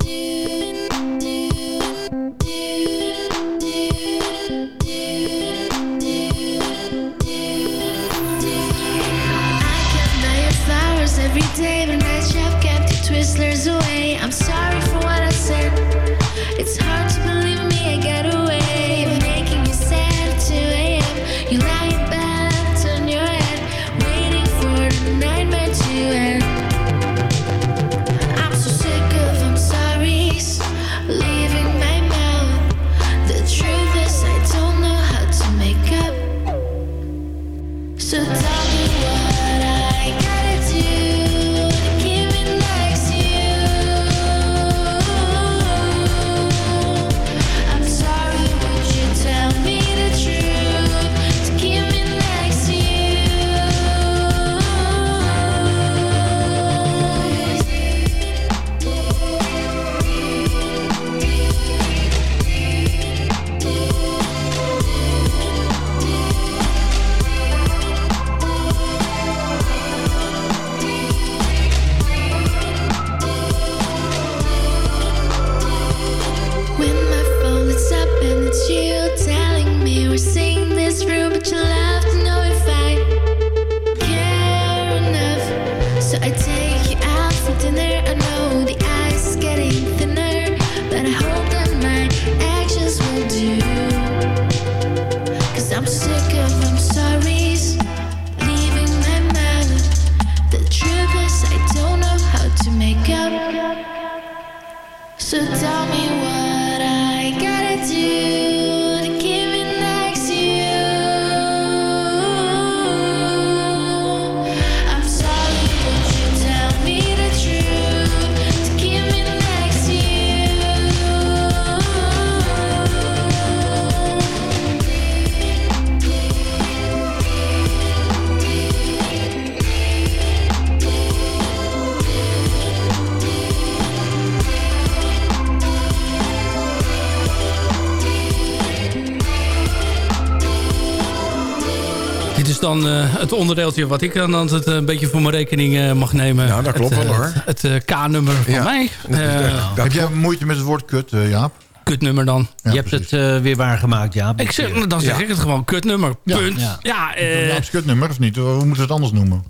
Het onderdeeltje wat ik dan altijd een beetje voor mijn rekening eh, mag nemen. Nou, dat klopt het, wel, eh, hoor. Het, het, eh, K-nummer van Ja. mij. Eh, Heb jij moeite met het woord kut, eh, Jaap? kutnummer dan. je hebt het eh, weer waargemaakt, ja. Ik zeg, dan zeg Ja. ik het gewoon, kutnummer. Ja. Punt. Ja. Ja, eh, Jaap's kutnummer of niet? Hoe moeten we het anders noemen?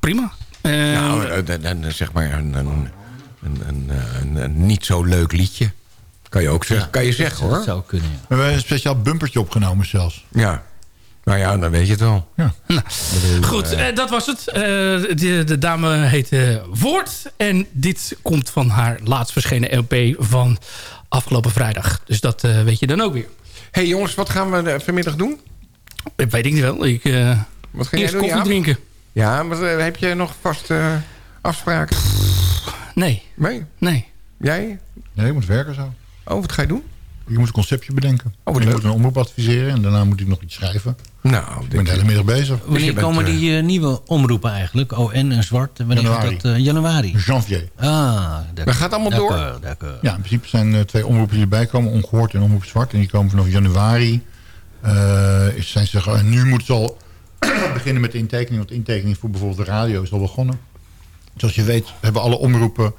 prima. Eh, Nou, eh, dan- dan zeg maar een, een, een, een, een- een niet zo leuk liedje. Kan je ook zeggen, kan je zeggen hoor. Dat zou kunnen, ja. We hebben een speciaal bumpertje opgenomen zelfs. Ja. Nou ja, dan weet je het wel. Ja. [laughs] Goed, eh, dat was het. Eh, de, de dame heet eh, Woord. En dit komt van haar laatst verschenen LP van afgelopen vrijdag. Dus dat eh, weet je dan ook weer. hey jongens, wat gaan we eh, vanmiddag doen? Dat weet ik niet wel. Ik, eh, Wat ga jij eerst doen, koffie drinken. Ja, maar eh, heb je nog vast eh, afspraken? Nee. Nee? Nee. Jij? Nee, je moet werken zo. Oh, wat ga je doen? Je moet een conceptje bedenken. wat je leuk. moet een omroep adviseren en daarna moet ik nog iets schrijven. Nou, Ik ben de hele middag bezig. Wanneer bent, komen eh, die eh, nieuwe omroepen eigenlijk? ON en Zwart. Wanneer Januari. gaat dat? eh, januari. Janvier. Ah, Dat gaat allemaal door? Ja, in principe zijn er twee omroepen die erbij komen. Ongehoord en Omroep Zwart. En die komen vanaf januari. eh, zijn ze, en nu moet het al [clears throat] beginnen met de intekening. Want de intekening voor bijvoorbeeld de radio is al begonnen. Zoals je weet hebben alle omroepen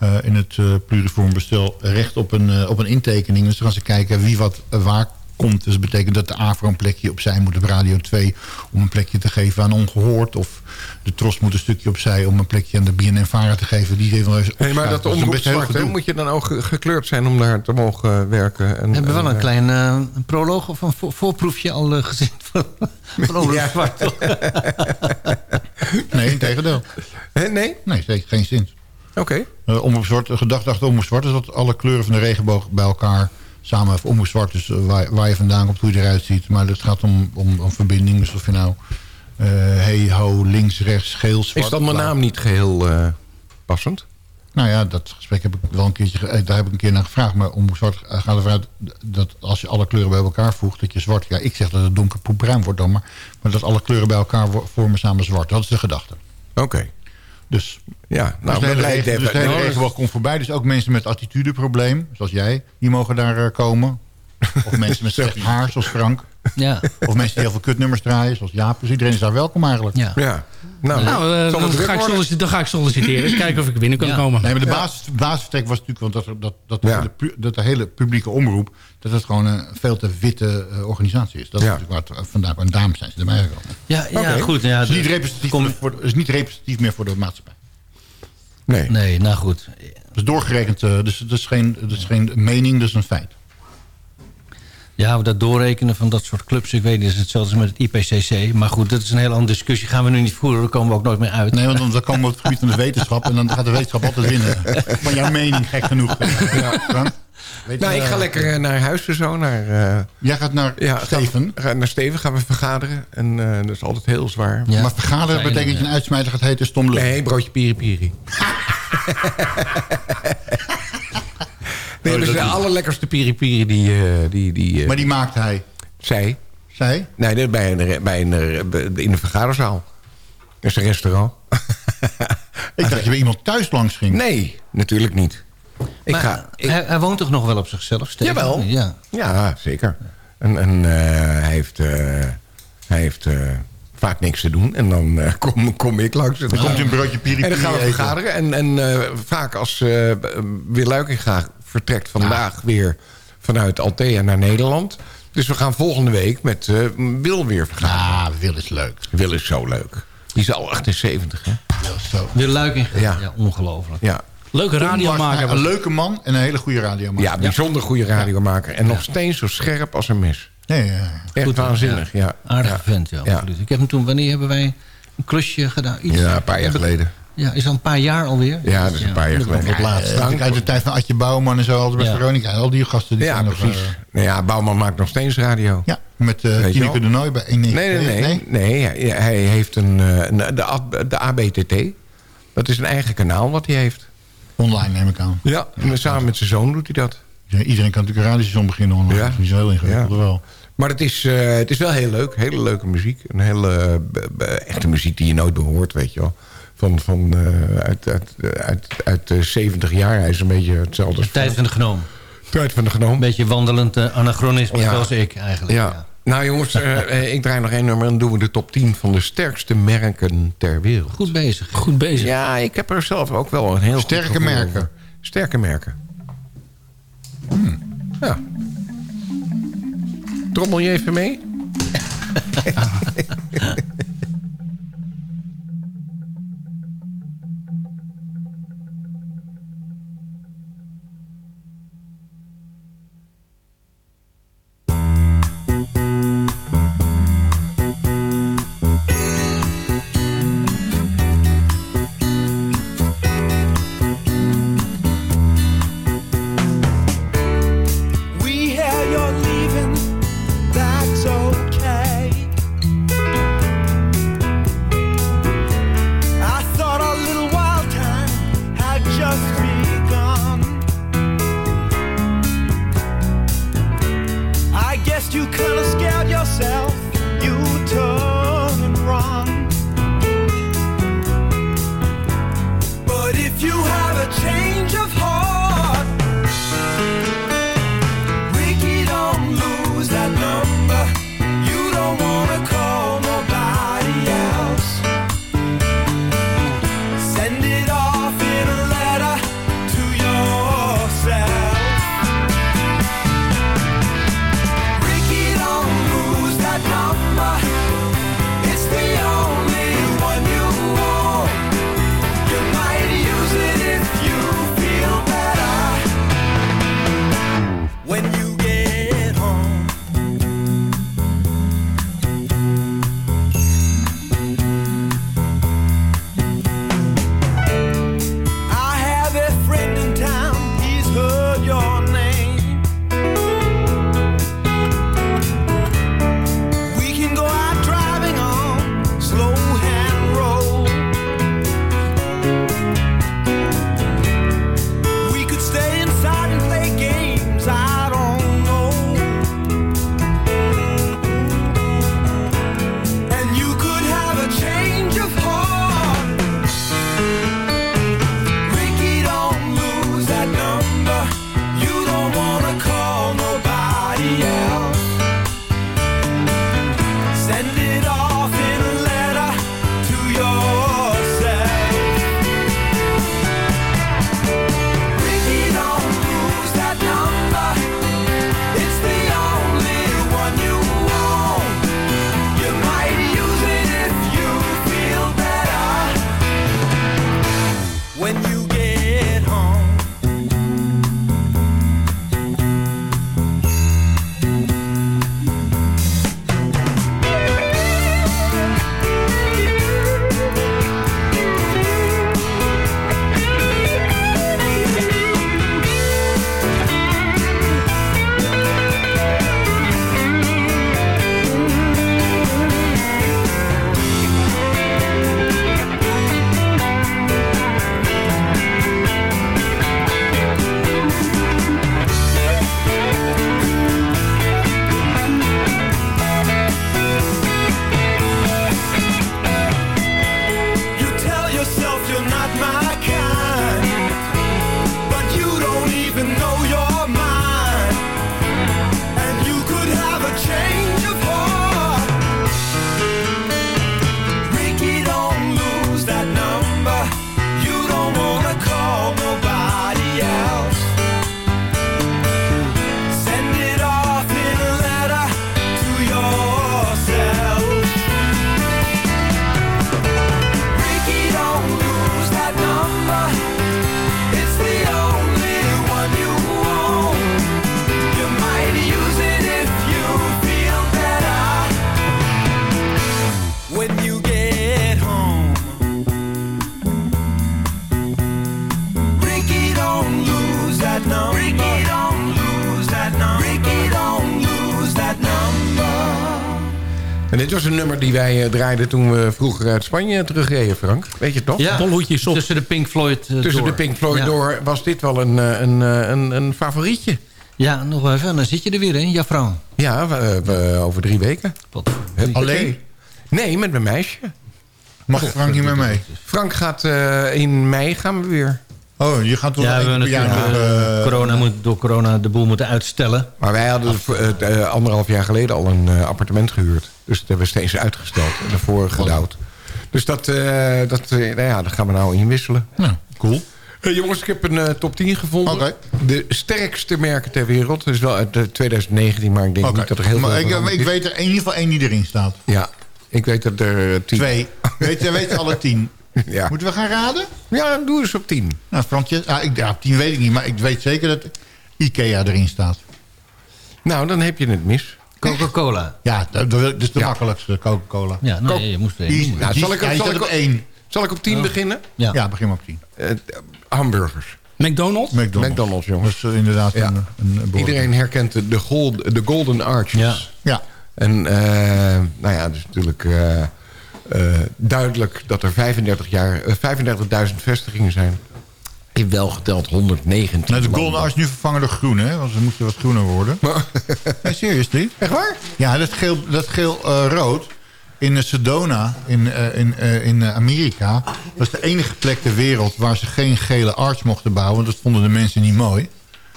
eh, in het eh pluriform bestel recht op een, eh, op een intekening. Dus dan gaan ze kijken wie wat waar komt. Dus dat betekent dat de AVRO een plekje opzij moet op Radio 2... om een plekje te geven aan Ongehoord. Of de Tros moet een stukje opzij om een plekje aan de BNN-Vara te geven. Die wel eens Hey, maar dat is omroep moet je dan ook ge- gekleurd zijn om daar te mogen werken? En, We hebben wel en, een klein eh, een proloog of een vo- voorproefje al eh, gezien [laughs] van, van Omroep Ja. Zwart. [laughs] Nee, in tegendeel. Hè, nee? Nee, zeker geen zin. Oké. Uh, omroep zwart, de gedachte achter omroep zwart is dat alle kleuren van de regenboog bij elkaar samen hebben. Omroep zwart is eh, waar, waar je vandaan komt, hoe je eruit ziet. Maar het gaat om, om, om verbinding. Dus of je nou eh hey, ho, links, rechts, geel, zwart. Is dan mijn naam niet geheel eh, passend? Nou ja, dat gesprek heb ik wel een keertje, eh, daar heb ik een keer naar gevraagd. Maar omroep zwart eh, gaat ervan uit dat als je alle kleuren bij elkaar voegt, dat je zwart... Ja, ik zeg dat het donker poepruim wordt dan, maar, maar dat alle kleuren bij elkaar vormen samen zwart. Dat is de gedachte. Oké. Dus Ja, dus nou, de hele, regen- dat- dus de hele nou, regenboog komt voorbij. Dus ook mensen met attitudeprobleem, zoals jij, die mogen daar eh, komen. Of mensen met [laughs] slecht haar, zoals Frank. Ja. Of mensen die heel veel kutnummers draaien, zoals Jaap. Dus iedereen is daar welkom eigenlijk. Ja. Ja. Nou, Nou, eh, dan, ga ik worden? sollici- dan ga ik solliciteren. Kijken of ik binnen kan Ja. komen. Nee, maar de Ja. basis, basisvertrek was natuurlijk want dat, dat, dat, de dat de hele publieke omroep... dat het gewoon een veel te witte eh, organisatie is. Dat is natuurlijk waar het vandaan komt. En daarom zijn ze erbij gekomen. Ja, ja goed. Ja, Het is, de- niet representatief kom- voor, het is niet representatief meer voor de maatschappij. Nee. Nee, nou goed. Het is doorgerekend, eh, dus het is geen, het is geen mening, dat is een feit. Ja, dat doorrekenen van dat soort clubs, ik weet niet, is hetzelfde als met het IPCC. Maar goed, dat is een hele andere discussie. Gaan we nu niet voeren, daar komen we ook nooit meer uit. Nee, want dan komen we op het gebied van de wetenschap... en dan gaat de wetenschap altijd winnen. Van jouw mening, gek genoeg. Ja. Weet Nou, je, ik ga eh, lekker eh, naar huis zo, naar... eh, Jij gaat naar ja, Steven. We- naar Steven gaan we vergaderen. En eh, dat is altijd heel zwaar. Ja. Maar vergaderen betekent dat je een uitsmijter gaat heten Stom Lul. Nee, broodje piri piri. [laughs] nee, Oh, dat is de allerlekkerste piri piri die... eh, die, die eh, Maar die maakt hij. Zij. Zij? Nee, bij een, bij een, in de vergaderzaal. Dat is een restaurant. [laughs] Ik dacht dat je bij iemand thuis langs ging. Nee, natuurlijk niet. Ik Maar ga, ik- hij, hij woont toch nog wel op zichzelf, Steven? Jawel. Ja. Ja, zeker. En, en eh, hij heeft, eh, hij heeft eh, vaak niks te doen. En dan eh, [laughs] kom, kom ik langs. En Dan komt hij een broodje piri En dan gaan we vergaderen. En, en eh, vaak als uh, Weer Luikinga vertrekt vandaag weer vanuit Althea naar Nederland. Dus we gaan volgende week met eh, Wil weer vergaderen. Ah, Wil is leuk. Wil is zo leuk. Die is al 78, hè? Zo. Weer luik in Ja. ja. ongelooflijk. Ja. Leuke radio maken. Een leuke man en een hele goede radiomaker. Ja, bijzonder goede radiomaker. En nog steeds zo scherp als een mes. Nee, ja, ja. Echt Goed, waanzinnig, ja. Aardige ja. vent, ja. Ik heb hem toen, wanneer hebben wij een klusje gedaan? Iets- Ja, een paar jaar geleden. Ja, is al een paar jaar alweer. Ja, dat is een paar jaar dat is nog geleden. wat Ja, laatst. eh, natuurlijk uit de tijd van Adje Bouwman en zo, altijd bij Ja. Veronica. Al die gasten die Ja, zijn nog... precies. eh, Nou ja, Bouwman maakt nog steeds radio. ja, met uh, Tineke de Nooi bij 1 Nee, nee, nee. nee. hij- hij heeft een, eh, een- de, ABTT. Dat is een eigen kanaal wat hij heeft. Online neem ik aan. Ja, en samen met zijn zoon doet hij dat. Ja, Iedereen kan natuurlijk een radiostation beginnen online. Ja. Dat is heel ingewikkeld Ja. wel. Maar het is, eh, het is wel heel leuk. Hele leuke muziek. Een hele echte muziek die je nooit behoort, weet je wel. Van, van, eh, uit, uit, uit, uit de 70 jaar. Hij is een beetje hetzelfde. Tijd van de genoom. Tijd van de genoom. Een beetje wandelend eh, anachronisme, Ja. zoals ik eigenlijk. Ja. Ja. Nou jongens, eh, [laughs] ik draai nog één nummer en dan doen we de top 10 van de sterkste merken ter wereld. Goed bezig. Goed bezig. Ja, ik heb er zelf ook wel een heel Sterke merken. over. Sterke merken. Ja. Trommel je even mee? [laughs] [laughs] die wij eh, draaiden toen we vroeger uit Spanje terugreden, Frank. Weet je het nog? Ja, tussen de Pink Floyd eh, Tussen door. de Pink Floyd Ja. door was dit wel een, eh, een, eh, een, een favorietje. Ja, nog even. Dan zit je er weer in, juffrouw. Ja, we, we- over drie weken. Alleen? Nee, met mijn meisje. Mag Frank niet meer mee? Frank gaat eh, in mei gaan we weer. Oh, je gaat toch Ja, we natuurlijk eh, eh, corona moet, door corona de boel moeten uitstellen. Maar wij hadden eh, anderhalf jaar geleden al een appartement gehuurd. Dus dat hebben we steeds uitgesteld en ervoor gedouwd. Dus dat, eh, dat, nou ja, daar gaan we nou in wisselen. Ja, cool. Hey, jongens, ik heb een top 10 gevonden. De sterkste merken ter wereld. Dat is wel uit eh, 2019, maar ik denk niet dat er heel maar veel... ik, veranderd ik is. weet er in ieder geval één die erin staat. Ja, ik weet dat er tien... Twee. Weet je weet je alle tien? Ja. Moeten we gaan raden? Ja, doe eens op 10. Nou, Fransjes, ah, ik, ja, op tien weet ik niet, maar ik weet zeker dat Ikea erin staat. Nou, dan heb je het mis. Coca-Cola. Ja, dat, dat is de Ja. makkelijkste, Coca-Cola. Ja, je moest er één. Nou, zal ik- hij zal ik- op één. Zal ik op 10 beginnen? Ja. Ja, begin maar op tien. Eh, hamburgers. McDonald's? McDonald's. McDonald's, jongens. Dat is eh, inderdaad Ja. een, een Iedereen herkent de, de, gold, de Golden Arches. Ja. Ja. En eh, nou ja, het is natuurlijk duidelijk dat er 35 jaar, eh, 35.000 vestigingen zijn. Ik heb wel geteld 119. Nou, de Golden is nu vervangen door groen, hè? Want ze moeten wat groener worden. Nee, [laughs] serieus niet? Echt waar? Ja, dat geel, dat geel eh, rood in eh, Sedona in, eh, in, eh, in eh, Amerika... dat is de enige plek ter wereld waar ze geen gele arch mochten bouwen. Want dat vonden de mensen niet mooi.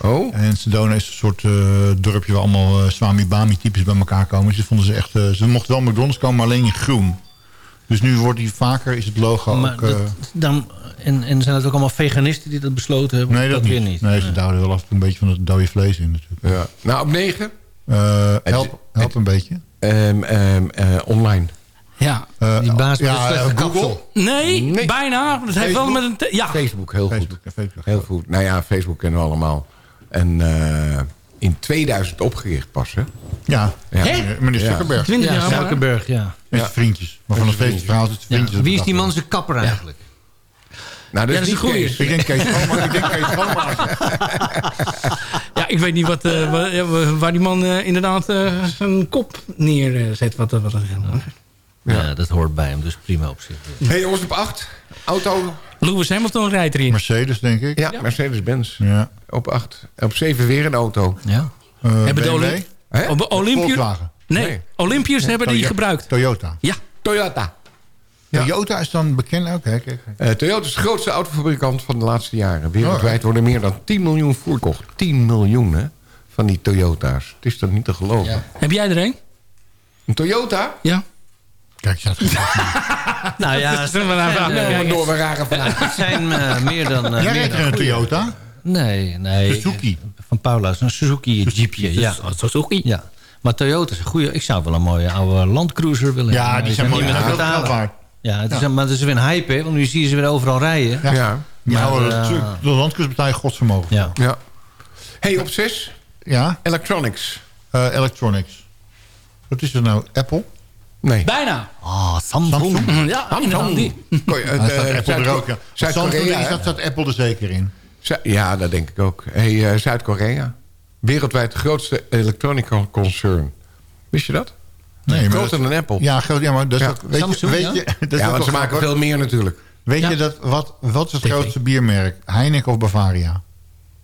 Oh. En Sedona is een soort eh, dorpje waar allemaal eh, Swami Bami types bij elkaar komen. Dus vonden ze echt... eh, ze mochten wel McDonald's komen, maar alleen in groen. Dus nu wordt die vaker, is het logo Maar ook... dat, eh, dan, en, en zijn het ook allemaal veganisten die dat besloten hebben? nee, dat, weer niet. niet. Nee, ze houden wel af en toe een beetje van het dode vlees in natuurlijk. Ja. Nou, op 9. Eh, help, help een beetje. ehm, ehm, eh, online. Ja. Eh, Die baas ja. Google. Nee, Nee. bijna. Dat heeft wel Facebook? met een... Ja. Facebook, heel goed. Facebook. Heel goed. Nou ja, Facebook kennen we allemaal. En eh, in 2000 opgericht pas, hè? Ja, Ja. meneer- meneer Ja. Zuckerberg. 20 Ja, jaar. Zuckerberg, ja. Met Ja. vriendjes. Maar van steeds het verhaal is het ja. vriendjes. Wie is die man zijn kapper eigenlijk? Nou, dat Ja, is dat is niet een goeie. Kees. Ik denk Kees Schoonmaker. Ik denk Kees. [laughs] Ja, ik weet niet wat, eh, wa- ja, wa- waar die man eh, inderdaad eh, zijn kop neerzet. Wat, wat, wat, Ja. dat hoort bij hem, dus prima op zich. Hey jongens, op 8. Auto. Lewis Hamilton rijdt erin. Mercedes, denk ik. Ja, Mercedes-Benz. Ja. Op 8. Op 7 weer een auto. Ja. Eh, Hebben de BMW? Olymp- Hè? Op Olympië... Volkswagen. Nee, Nee. Olympiërs hebben die gebruikt. Toyota. Ja. Toyota. Ja. Toyota is dan bekend. Oké, kijk. kijk. Eh, Toyota is de grootste autofabrikant van de laatste jaren. Wereldwijd Oh, worden meer dan 10 miljoen voer gekocht. 10 miljoen, hè? Van die Toyota's. Het is toch niet te geloven? Heb jij er een? Een Toyota? Ja. Kijk, staat [laughs] Nou ja, zijn, Nee, eh, maar door een rare vraag. het zijn eh, meer dan... eh, Jij rijdt een. Toyota? Nee, nee. Suzuki. Van Paula's, een Suzuki Jeepje. Ja. Suzuki. ja. Maar Toyota is een goede... Ik zou wel een mooie oude Landcruiser willen Ja, hebben. die zijn mooi. betalen. waard. Ja, het is, een- maar het is weer een hype, hè? Want nu zie je ze weer overal rijden. Ja. Ja. Maar oude, eh, de landkust betaal je godsvermogen. Ja. ja. Hey, op 6. Ja, Electronics. eh, electronics. Wat is er nou? Apple? Nee. Bijna. Ah, Samsung. Samsung? Ja, inderdaad die. Ko- eh, Daar staat eh, Apple er ook. Samsung Zuid-Korea. staat, Apple er zeker in. Ja, dat denk ik ook. Hey, eh, Zuid-Korea. Wereldwijd de grootste electronica concern. Wist je dat? Nee, maar Groter dat- dan Apple. Ja, groot, ja maar dat is Ja. ook, weet Samsung, je, weet ja? je, [laughs] dat is ja, want ze maken veel meer natuurlijk. Weet Ja. je dat, wat, wat is het grootste biermerk? Heineken of Bavaria?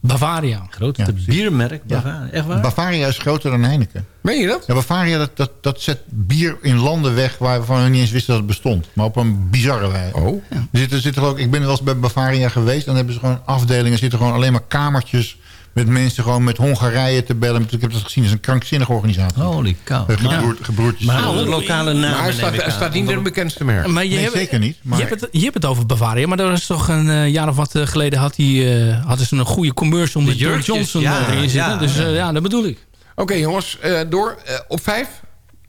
Bavaria. Grootste Ja, biermerk. Bavaria. Echt waar? Bavaria is groter dan Heineken. Meen je dat? Ja, Bavaria dat, dat, dat zet bier in landen weg waarvan we niet eens wisten dat het bestond. Maar op een bizarre wijze. Oh. Er zitten, zitten ook, ik ben wel eens bij Bavaria geweest. Dan hebben ze gewoon afdelingen. Er zitten gewoon alleen maar kamertjes met mensen gewoon met Hongarije te bellen. Ik heb dat gezien. Het is een krankzinnige organisatie. Holy cow. Eh, gebroer- gebroertjes. Maar de lokale naam. Maar hij staat, hij staat niet in de bekendste merk. Maar je Nee, hebt, zeker niet. Maar Je, hebt het, je hebt het over Bavaria, maar dat is toch een eh, jaar of wat eh, geleden had die, eh, hadden ze een goede commercial met George jurkjes, Johnson ja, erin zitten. ja. dus ja, dat bedoel ik. Oké jongens, eh, door. Eh, op 5?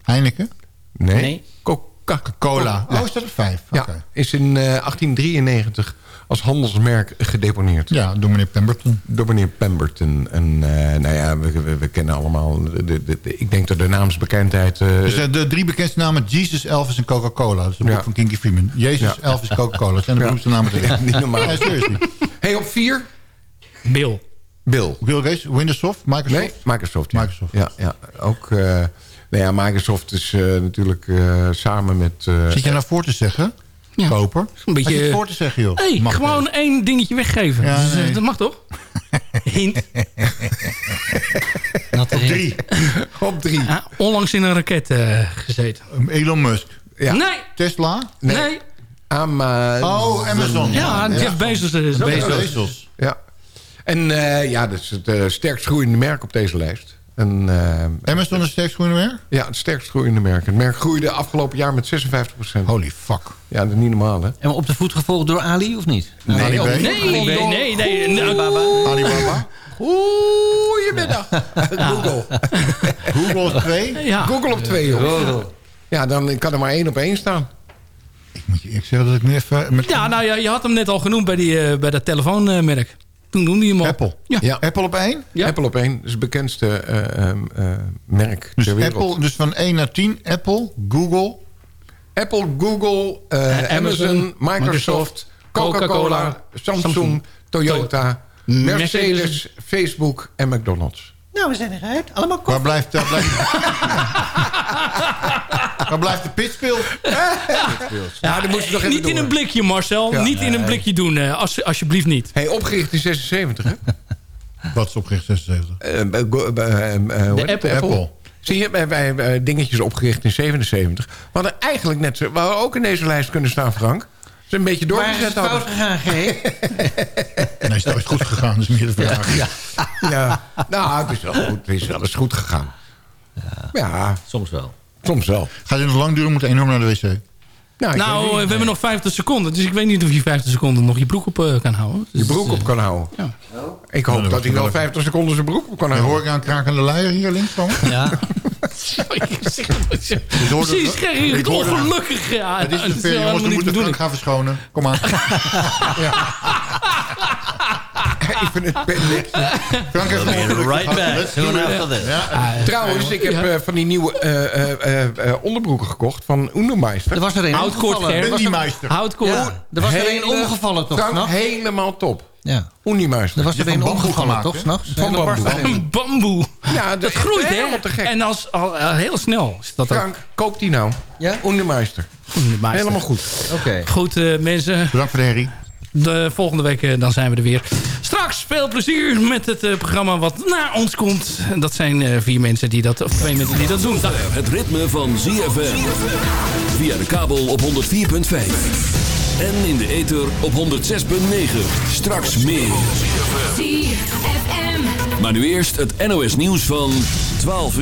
Heineken? Nee. Nee. Coca-Cola. Cola. Oh, is dat een vijf? Ja, Oké. is in eh, 1893 als handelsmerk gedeponeerd. Ja, door meneer Pemberton. Door meneer Pemberton. En eh, nou ja, we, we, we kennen allemaal... De, de, de- ik denk dat de naamsbekendheid... eh, Dus eh, de drie bekendste namen, Jesus, Elvis en Coca-Cola. Dat is een boek Ja. van Kinky Freeman. Jezus, Ja. Elvis, Coca-Cola. Dat zijn de Ja. beroemdste namen wereld. niet normaal. Seriously. hey, op 4? Bill. Bill. Bill Gates, Windows, Microsoft. Nee, Microsoft. Ja. Microsoft. Ja, ja. Ook... nou ja, Microsoft is eh, natuurlijk eh, samen met... eh, Zit jij nou voor te zeggen? Ja. Koper? Een beetje- voor te zeggen, joh. hey, Mag gewoon één dingetje weggeven. Ja, Dus, nee. dat mag toch? [laughs] Hint. Dat [laughs] Op drie. op 3. Ja, onlangs in een raket eh, gezeten. Elon Musk. Ja. Nee, Tesla. nee. Ama Oh, Amazon. Ja, Jeff Bezos is ook. Bezos. Ja. En eh, ja, dat is het sterkst groeiende merk op deze lijst. En, eh, Amazon is het sterkst groeiende merk? Ja, het sterkst groeiende merk. Het merk groeide afgelopen jaar met 56% Holy fuck. Ja, dat is niet normaal, hè? En op de voet gevolgd door Ali, of niet? Nee, Ali B. Nee, nee, nee. nee, nee. Alibaba. Goedemiddag. [laughs] Google. [laughs] Google is twee. Ja. Google op twee, joh. Ja, dan kan er maar één op één staan. Ik moet je eerlijk zeggen dat ik nu even... Met Ja, nou ja, je had hem net al genoemd bij, die, eh, bij dat telefoonmerk. Toen noemde je hem al. Apple. Ja. Apple op één? Ja. Apple op één is het bekendste eh, ehm, eh, merk Dus, ter wereld. Apple, dus van 1 naar 10. Apple, Google. Apple, Google, eh, Eh, Amazon, Amazon, Microsoft, Coca-Cola, Samsung, Samsung, Toyota, Mercedes. Mercedes, Facebook en McDonald's. Nou, we zijn eruit. Allemaal Waar blijft, waar blijft, [laughs] waar blijft de pitspil? [laughs] Ja, moest je nog even Niet in een blikje, Marcel. Ja. niet in een blikje doen. eh, als, alsjeblieft niet. Hey, opgericht in 76, hè? [laughs] Wat is opgericht 76? Eh, Go- eh, eh, het? Apple. Apple. Zie je, wij wij hebben eh, dingetjes opgericht in 77. We hadden eigenlijk net zo... We hadden ook in deze lijst kunnen staan, Frank. Ze een beetje Waar is doorgezet het fout hadden. gegaan, G? [laughs] Nee, is het ooit goed gegaan? Dat is meer de vraag. Ja. ja. Nou, het is wel goed. Het is wel eens goed gegaan. Ja, Soms wel. Soms wel. Gaat het nog lang duren? We moeten enorm naar de wc. Nou, Nou, eh, niet. we hebben nog 50 seconden. Dus ik weet niet of je 50 seconden nog je broek op eh, kan houden. je Dus, broek eh, op kan houden. Ja. Ik hoop Nou, dat dat hij wel wel 50 seconden zijn broek op kan Dan houden. hoor ik aan krakende luier hier links van. Ja. [laughs] Precies, krijg je ik het ongelukkig. Ja, Het is dat te helemaal jongens. We moeten. Frank gaan verschonen. Kom aan. [laughs] [laughs] ik vind het pijnlijk. Frank heeft een ongeluk Right back. After this. Ja, Trouwens, ik heb eh, van die nieuwe eh, eh, eh, eh, onderbroeken gekocht van Unomeister. Er was er een omgevallen. Er was er-. Ja, er was er een omgevallen toch, Frank, helemaal top. Ja. Er was er een bamboe omgevallen gemaakt, toch, s'nachts? Van bamboe. bamboe. Ja, Dat groeit, hè? helemaal te gek. En als, al, heel snel is dat ook. Frank, koop die nou. Ja? Maar- Helemaal goed. Oké. Goed, mensen. Bedankt voor de herrie. De volgende week eh, dan zijn we er weer. Straks veel plezier met het eh, programma wat na ons komt. En Dat zijn eh, vier mensen die dat, of twee mensen die dat doen. Dag. Het ritme van ZFM. Via de kabel op 104.5. En in de ether op 106.9. Straks meer. Maar nu eerst het NOS nieuws van 12 uur.